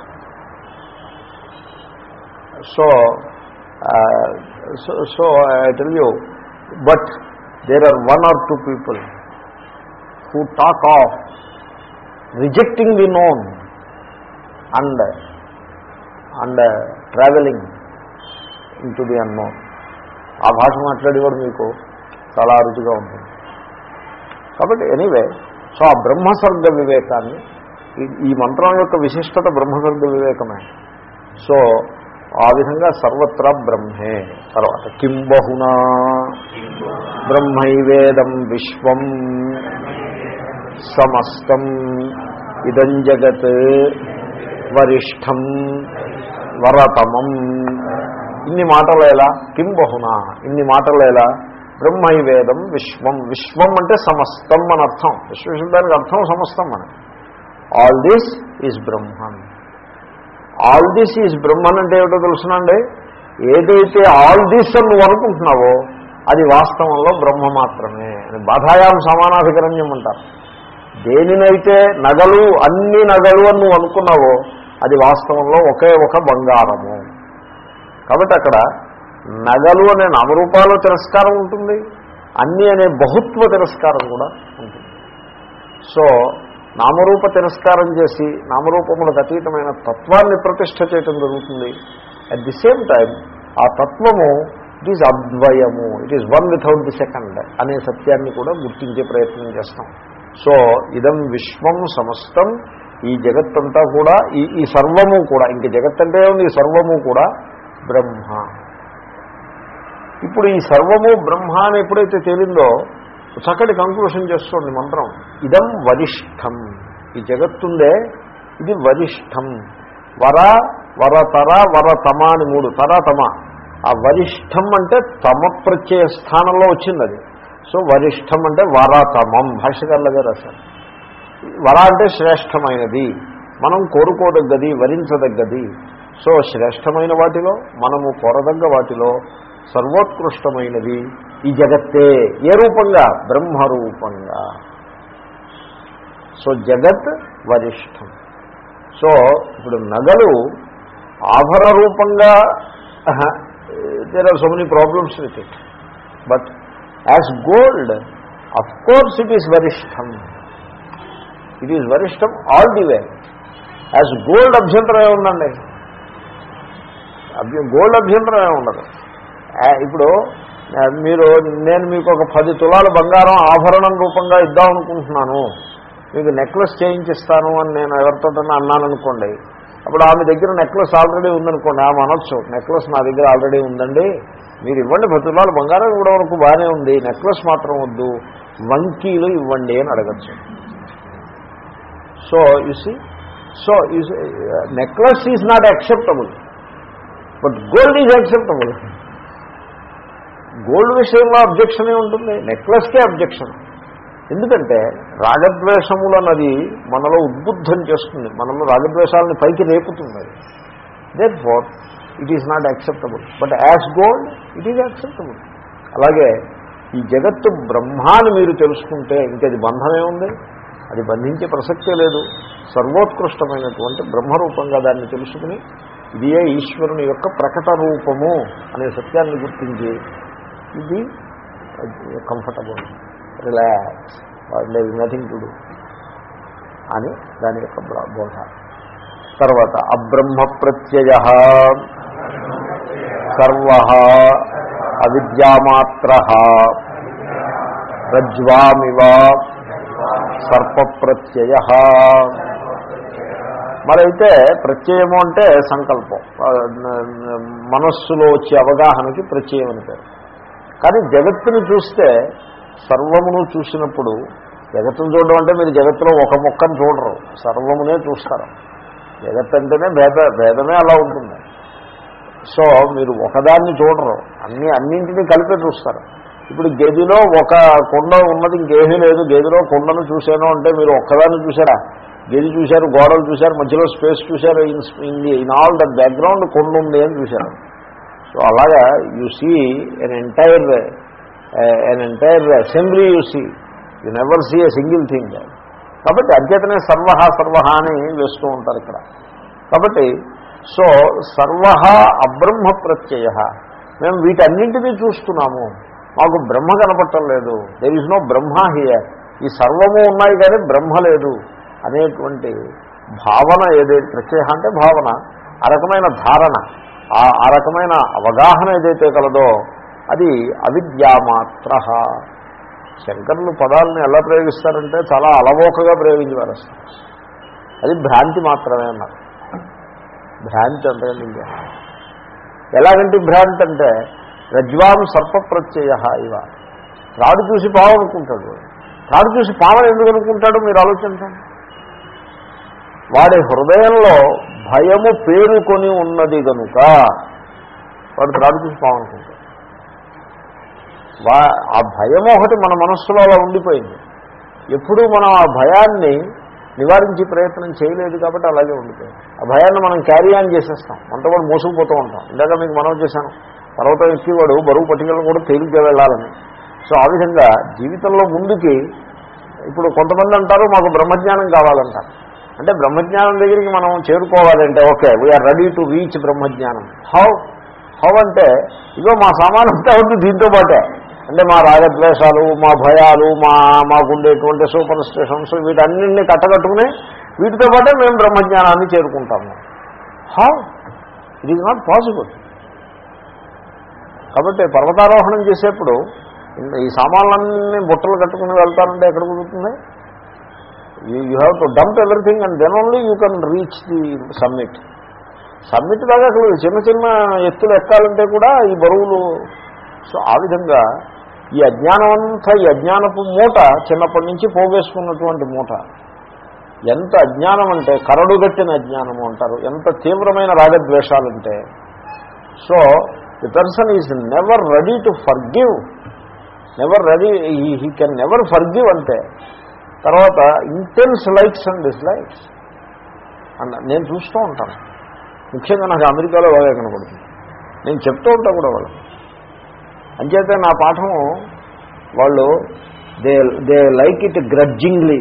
so so I tell you but there are one or two people who talk of rejecting the known and and travelling into the unknown. ఆ భాష మాట్లాడేవాడు మీకు చాలా రుచిగా ఉంటుంది. కాబట్టి anyway so ఆ బ్రహ్మసర్గ వివేకాన్ని ఈ మంత్రం యొక్క విశిష్టత బ్రహ్మసర్గ వివేకమే. సో ఆ విధంగా సర్వత్రా బ్రహ్మే తర్వాత కిం బహునా బ్రహ్మైవేదం విశ్వం సమస్తం ఇదం జగత్ వరిష్టం వరతమం. ఇన్ని మాటలేలా ఎలా? కిం బహునా? ఇన్ని మాటలేలా ఎలా? బ్రహ్మైవేదం విశ్వం. విశ్వం అంటే సమస్తం అని అర్థం. విశ్వశబ్దానికి అర్థం సమస్తం అని. All this is Brahman all this is Brahman అంటే ఏమిటో తెలుసునండి? ఏదైతే ఆల్ దిస్ అని నువ్వు అనుకుంటున్నావో అది వాస్తవంలో బ్రహ్మ మాత్రమే అని. బాధాయాం సమానాధికరణ్యం అంటారు. దేనినైతే నగలు అన్ని నగలు అని నువ్వు అనుకున్నావో అది వాస్తవంలో ఒకే ఒక బంగారము. కాబట్టి అక్కడ నగలు అనే నామరూపాలు తిరస్కారం ఉంటుంది అన్ని అనే బహుత్వ తిరస్కారం కూడా ఉంటుంది. సో నామరూప తిరస్కారం చేసి నామరూపములకు అతీతమైన తత్వాన్ని ప్రతిష్ట చేయటం జరుగుతుంది. అట్ ది సేమ్ టైం ఆ తత్వము it is అద్వయము it is one without the second అనే సత్యాన్ని కూడా గుర్తించే ప్రయత్నం చేస్తాం. సో ఇదం విశ్వం సమస్తం ఈ జగత్తంతా కూడా ఈ ఈ సర్వము కూడా ఇంక జగత్ అంటే ఉంది ఈ సర్వము కూడా బ్రహ్మ. ఇప్పుడు ఈ సర్వము బ్రహ్మ అని ఎప్పుడైతే తేలిందో చక్కటి కంక్లూషన్ చేస్తుంది మంత్రం. ఇదం వరిష్టం. ఈ జగత్తుందే ఇది వరిష్టం. వర వరతర వరతమ అని మూడు తర తమ. ఆ వరిష్టం అంటే తమ ప్రత్యయ స్థానంలో వచ్చింది అది. సో వరిష్టం అంటే వరతమం భాష్యకారుల గారు రాశారు. వర అంటే శ్రేష్టమైనది మనం కోరుకోదగ్గది వరించదగ్గది. సో శ్రేష్టమైన వాటిలో మనము కోరదగ్గ వాటిలో సర్వోత్కృష్టమైనది ఈ జగత్తే ఏ రూపంగా? బ్రహ్మరూపంగా. సో జగత్ వరిష్టం. సో ఇప్పుడు నగలు ఆభర రూపంగా there are so many problems with it but as gold of course it is వరిష్టం it is వరిష్టం all the way as gold అభ్యంతరం ఏముందండి అభ్య గోల్డ్ అభ్యంతరం ఏముండదు ఇప్పుడు మీరు నేను మీకు ఒక పది తులాల బంగారం ఆభరణం రూపంగా ఇద్దాం అనుకుంటున్నాను. మీకు నెక్లెస్ చేయించిస్తాను అని నేను ఎవరితో అన్నాను అనుకోండి. అప్పుడు ఆమె దగ్గర నెక్లెస్ ఆల్రెడీ ఉందనుకోండి. ఆమె అనొచ్చు నెక్లెస్ నా దగ్గర ఆల్రెడీ ఉందండి. మీరు ఇవ్వండి పది తులాల బంగారం ఇవ్వడం వరకు బాగానే ఉంది నెక్లెస్ మాత్రం వద్దు వంకీలు ఇవ్వండి అని అడగచ్చు. So you see so necklace is not acceptable but gold is acceptable gold విషయంలో అబ్జెక్షనే ఉంటుంది నెక్లెస్కే అబ్జెక్షన్ ఎందుకంటే రాగద్వేషములన్నది మనలో ఉద్బుద్ధం చేస్తుంది మనలో రాగద్వేషాలని పైకి రేపుతుంది. అది therefore it is not acceptable but as gold it is acceptable అలాగే ఈ జగత్తు బ్రహ్మాన్ని మీరు తెలుసుకుంటే ఇంకది బంధమే ఉంది. అది బంధించే ప్రసక్తే లేదు. సర్వోత్కృష్టమైనటువంటి బ్రహ్మరూపంగా దాన్ని తెలుసుకుని ఇదియే ఈశ్వరుని యొక్క ప్రకట రూపము అనే సత్యాన్ని గుర్తించి ఇది కంఫర్టబుల్ రిలాక్స్ లేదు నథింగ్ టు డూ అని దాని యొక్క బోధ. తర్వాత అబ్రహ్మ ప్రత్యయ సర్వ అవిద్యామాత్ర రజ్వామివ సర్ప ప్రత్యయ మరైతే ప్రత్యయము అంటే సంకల్పం. మనస్సులో వచ్చే అవగాహనకి ప్రత్యయం అని పేరు. కానీ జగత్తుని చూస్తే సర్వమును చూసినప్పుడు జగత్తును చూడడం అంటే మీరు జగత్తులో ఒక మొక్కను చూడరు సర్వమునే చూస్తారు. జగత్ అంటేనే భేద భేదమే అలా ఉంటుంది. సో మీరు ఒకదాన్ని చూడరు. అన్ని అన్నింటినీ కలిపి చూస్తారు. ఇప్పుడు గదిలో ఒక కొండ ఉన్నది ఇంకేమీ లేదు. గదిలో కుండను చూశాను అంటే మీరు ఒక్కదాన్ని చూసారా గది చూశారు గోడలు చూశారు మధ్యలో స్పేస్ చూశారు in in in all the background కొండ ఉంది అని చూశారు. సో అలాగా you see an entire an entire assembly you see. You never see a single thing. కాబట్టి అధ్యతనే సర్వహ సర్వహ అని వేస్తూ ఉంటారు ఇక్కడ. కాబట్టి సో సర్వ అబ్రహ్మ ప్రత్యయ మేము వీటన్నింటినీ చూస్తున్నాము. మాకు బ్రహ్మ కనపడటం లేదు. There is no Brahma here ఈ సర్వము ఉన్నాయి కానీ బ్రహ్మ లేదు అనేటువంటి భావన ఏదైతే ప్రత్యయ అంటే భావన. ఆ రకమైన ధారణ ఆ రకమైన అవగాహన ఏదైతే కలదో అది అవిద్యామాత్ర శంకరులు పదాలను ఎలా ప్రయోగిస్తారంటే చాలా అలవోకగా ప్రయోగించేవారు అది భ్రాంతి మాత్రమే అన్నారు. భ్రాంతి అంటే ఇంకే ఎలాగంటే భ్రాంతి అంటే రజ్వాం సర్ప ప్రత్యయ ఇవ. త్రాడు చూసి పావు అనుకుంటాడు. త్రాడు చూసి పావని ఎందుకు అనుకుంటాడో? మీరు ఆలోచించండి. వాడి హృదయంలో భయము పేరుకొని ఉన్నది కనుక వాడు త్రాడు చూసి పావు అనుకుంటాడు. వా ఆ భయం ఒకటి మన మనస్సులో అలా ఉండిపోయింది. ఎప్పుడూ మనం ఆ భయాన్ని నివారించే ప్రయత్నం చేయలేదు కాబట్టి అలాగే ఉండిపోయింది. ఆ భయాన్ని మనం క్యారీ ఆన్ చేసేస్తాం. అంత కూడా మోసుకుపోతూ ఉంటాం. ఇందాక మీకు మనం చేశాను. పర్వతం ఎక్కివాడు బరువు పట్టుకెళ్ళి కూడా తేలిగ్గా వెళ్ళాలని. సో ఆ విధంగా జీవితంలో ముందుకి ఇప్పుడు కొంతమంది అంటారు మాకు బ్రహ్మజ్ఞానం కావాలంటారు. అంటే బ్రహ్మజ్ఞానం దగ్గరికి మనం చేరుకోవాలంటే okay we are ready to reach బ్రహ్మజ్ఞానం. హౌ హౌ అంటే ఇగో మా సామానంతా ఉంది దీంతో పాటే. అంటే మా రాగద్వేషాలు మా భయాలు మా మాకుండేటువంటి సూపర్ స్టేషన్స్ వీటన్నింటినీ కట్టగట్టుకుని వీటితో పాటే మేము బ్రహ్మజ్ఞానాన్ని చేరుకుంటాము. హా ఇట్ ఈజ్ నాట్ పాసిబుల్ కాబట్టి పర్వతారోహణం చేసేప్పుడు ఈ సామాన్లన్నీ బుట్టలు కట్టుకుని వెళ్తారంటే ఎక్కడ కుదురుతుంది? You have to dump everything and then only you can reach the summit summit దాకా అసలు చిన్న చిన్న ఎత్తులు ఎక్కాలంటే కూడా ఈ బరువులు సో ఆ విధంగా ఈ అజ్ఞానం అంతా ఈ అజ్ఞానపు మూట చిన్నప్పటి నుంచి పోగేసుకున్నటువంటి మూట. ఎంత అజ్ఞానం అంటే కరడుగట్టిన అజ్ఞానము అంటారు. ఎంత తీవ్రమైన రాగద్వేషాలంటే. So the person is never ready to forgive never ready he can never forgive అంటే. తర్వాత intense likes and dislikes and నేను చూస్తూ ఉంటాను. ముఖ్యంగా నాకు అమెరికాలో బాగా కనబడుతుంది నేను చెప్తూ ఉంటా కూడా వాళ్ళు అంచేతే నా పాఠం వాళ్ళు they they like it grudgingly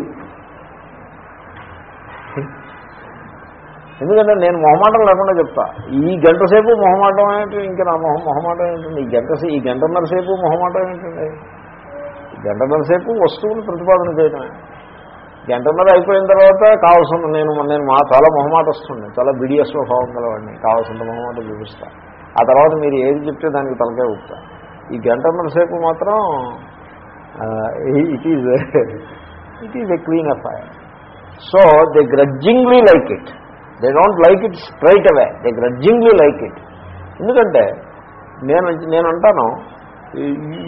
ఎందుకంటే నేను మొహమాటం లేకుండా చెప్తా. ఈ గంట సేపు మొహమాటం ఏంటి? ఇంకా నా మొహం మొహమాటం ఏంటండి? ఈ గంట ఈ గంటన్నర సేపు మొహమాటం ఏంటండి? గంటన్నర సేపు వస్తువులు ప్రతిపాదన చేయడమే గంటన్నర అయిపోయిన తర్వాత కావాల్సిన నేను నేను మా చాలా మొహమాట వస్తుంది చాలా బిడియస్లో స్వభావం గలవాడిని. కావాల్సిన మొహమాట చూపిస్తా. ఆ తర్వాత మీరు ఏది చెప్తే దానికి తలకే ఊపుతాను ఈ గంటన్నర సేపు మాత్రం it is it is a clean affair so they grudgingly like it they don't like it straight away they grudgingly like it ఎందుకంటే నేను నేను అంటాను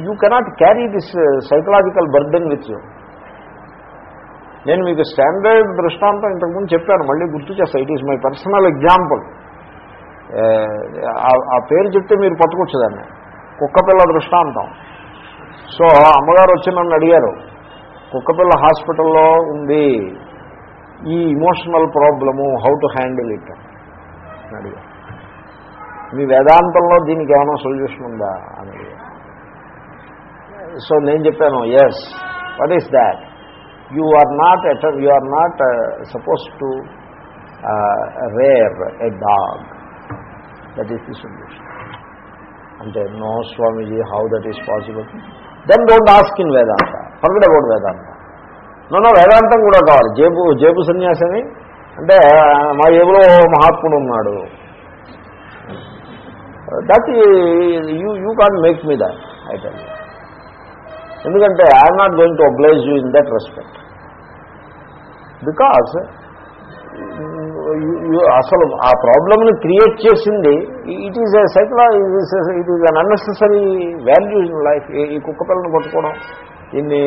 you cannot carry this psychological burden with you నేను మీకు స్టాండర్డ్ దృష్టాంతం ఇంతకుముందు చెప్పాను మళ్ళీ గుర్తు చేస్తాను it is my personal example ఆ పేరు చెప్తే మీరు పట్టుకొచ్చేదాన్ని. కుక్కపిల్ల దృష్టాంతం సో అమ్మగారు వచ్చి నన్ను అడిగారు కుక్కపిల్ల హాస్పిటల్లో ఉంది ఈ emotional problem how to handle it అని అడిగారు. మీ వేదాంతంలో దీనికి ఏమైనా సొల్యూషన్ ఉందా? అని సో నేను చెప్పాను yes what is that you are not at you are not suppose to rear a dog that is the solution అంటే no Swamiji how that is possible? Then don't ask in Vedanta forget about Vedanta నన్ను వేదాంతం కూడా కావాలి. జేబు జేబు సన్యాసని అంటే మా జేబులో మహాత్ముడు ఉన్నాడు. That you you can make me that I ఎందుకంటే I'm not going to oblige you in that respect because అసలు ఆ ప్రాబ్లమ్ని క్రియేట్ చేసింది it is a సైకలా it is an unnecessary value in life ఈ కుక్క పిల్లని కొట్టుకోవడం దీన్ని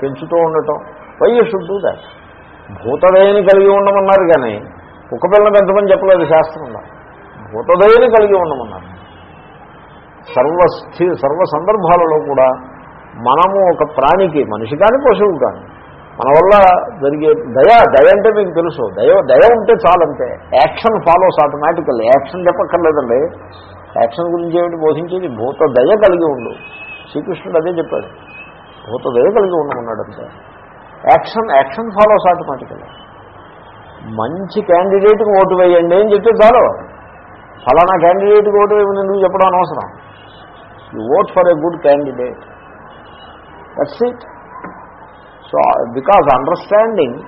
పెంచుతూ ఉండటం. Why you should do that భూతదయని కలిగి ఉండమన్నారు కానీ కుక్క పిల్లని పెంచమని చెప్పలేదు శాస్త్రంలో. భూతదయని కలిగి ఉండమన్నారు. సర్వస్థి సర్వ సందర్భాలలో కూడా మనము ఒక ప్రాణికి మనిషి కానీ పశువు కానీ మన వల్ల జరిగే దయ దయ అంటే మీకు తెలుసు. దయ దయ ఉంటే చాలంతే యాక్షన్ ఫాలోస్ ఆటోమేటికల్ యాక్షన్ చెప్పక్కర్లేదండి. యాక్షన్ గురించి ఏమిటి బోధించేది? భూత దయ కలిగి ఉండు. శ్రీకృష్ణుడు అదే చెప్పాడు. భూత దయ కలిగి ఉండమన్నాడు అంతే. యాక్షన్ యాక్షన్ ఫాలోస్ ఆటోమేటికల్ మంచి క్యాండిడేట్కి ఓటు వేయండి అని చెప్తే చాలు. ఫలానా క్యాండిడేట్కి ఓటు వేయమని నువ్వు చెప్పడం అనవసరం? You vote for a good candidate that's it so because understanding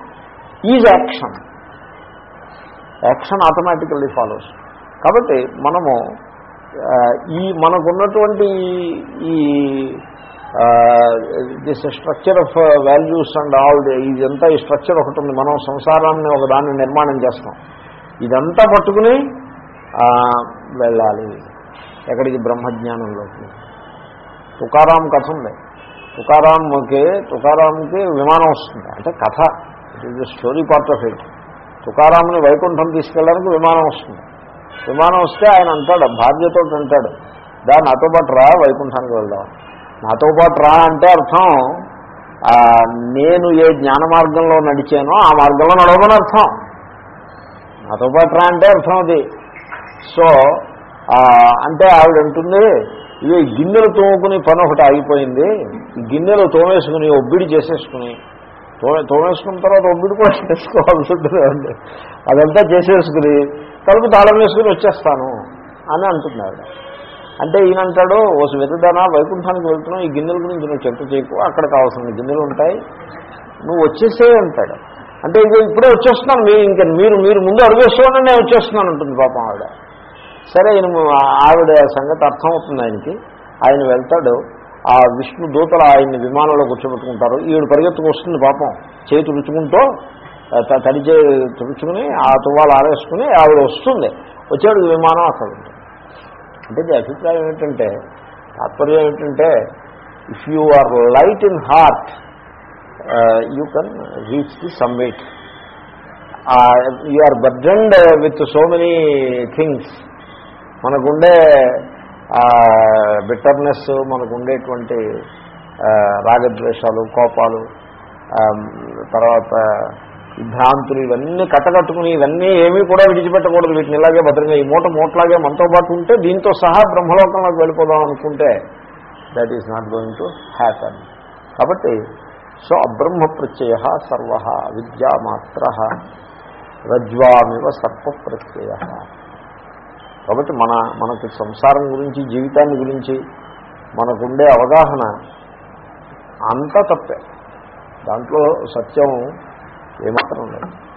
is action action automatically follows కాబట్టి మనము ఈ మనకున్నటువంటి ఈ this structure of values and all ఇదంతా ఈ స్ట్రక్చర్ ఒకటి ఉంది. మనం సంసారాన్ని ఒక దాన్ని నిర్మాణం చేస్తాం. ఇదంతా పట్టుకుని వెళ్ళాలి. ఎక్కడికి బ్రహ్మజ్ఞానంలోకి? తుకారాం కథ ఉంది. తుకారాంకి తుకారాంకి విమానం వస్తుంది. అంటే కథ. It is the story part of it తుకారాంని వైకుంఠం తీసుకెళ్ళడానికి విమానం వస్తుంది. విమానం వస్తే ఆయన అంటాడు భార్యతో అంటాడు దా నాతో పాటు రా వైకుంఠానికి వెళ్దాం. నాతో పాటు రా అంటే అర్థం నేను ఏ జ్ఞాన మార్గంలో నడిచానో ఆ మార్గంలో నడవమని అర్థం. నాతో పాటు రా అంటే అర్థం అది. సో అంటే ఆవిడ ఇదే గిన్నెలు తోముకుని పని ఒకటి ఆగిపోయింది. ఈ గిన్నెలు తోమేసుకుని ఒబ్బిడి చేసేసుకుని. తోమే తోమేసుకున్న తర్వాత ఒబ్బిడి కూడా చేసుకోవాల్సి ఉంటుంది అదంతా చేసేసుకుని తలుపు తాళం వేసుకుని వచ్చేస్తాను అని అంటున్నాడు. అంటే ఈయన అంటాడు ఓ వెతుదానా వైకుంఠానికి వెళ్తున్నావు ఈ గిన్నెల గురించి నువ్వు చెప్తూ చేయకు అక్కడ కావాల్సిన గిన్నెలు ఉంటాయి నువ్వు వచ్చేసే అంటాడు. అంటే ఇప్పుడే వచ్చేస్తున్నాను మీరు ఇంకా మీరు మీరు ముందు అడుగేసుకోండి నేను వచ్చేస్తున్నాను ఉంటుంది పాపం ఆవిడ. సరే ఆయన ఆవిడ సంగతి అర్థమవుతుంది ఆయనకి. ఆయన వెళ్తాడు. ఆ విష్ణు దూతలు ఆయన్ని విమానంలో కూర్చోబెట్టుకుంటారు. ఈవిడ పరిగెత్తుకు వస్తుంది పాపం. చేయి తుడుచుకుంటూ త- తడి చేయి తుడుచుకుని ఆ తువ్వాలు ఆరేసుకుని ఆవిడ వస్తుంది. వచ్చాడు విమానం అక్కడ ఉంది. అంటే ఇది అభిప్రాయం ఏంటంటే తాత్పర్యం ఏంటంటే if you are light in heart you can reach the summit you are burdened with so many things మనకుండే బిటర్నెస్ మనకు ఉండేటువంటి రాగద్వేషాలు కోపాలు తర్వాత భ్రాంతులు ఇవన్నీ కట్టకట్టుకుని ఇవన్నీ ఏమీ కూడా విడిచిపెట్టకూడదు. వీటిని ఇలాగే భద్రంగా ఈ మూట మూటలాగే మనతో పాటు ఉంటే దీంతో సహా బ్రహ్మలోకంలోకి వెళ్ళిపోదాం అనుకుంటే that is not going to happen కాబట్టి సో అబ్రహ్మ ప్రత్యయ సర్వ విద్యామాత్ర రజ్వామివ సర్ప ప్రత్యయ. కాబట్టి మన మనకి సంసారం గురించి జీవితాన్ని గురించి మనకుండే అవగాహన అంతా తప్పే. దాంట్లో సత్యం ఏమాత్రం లేదు.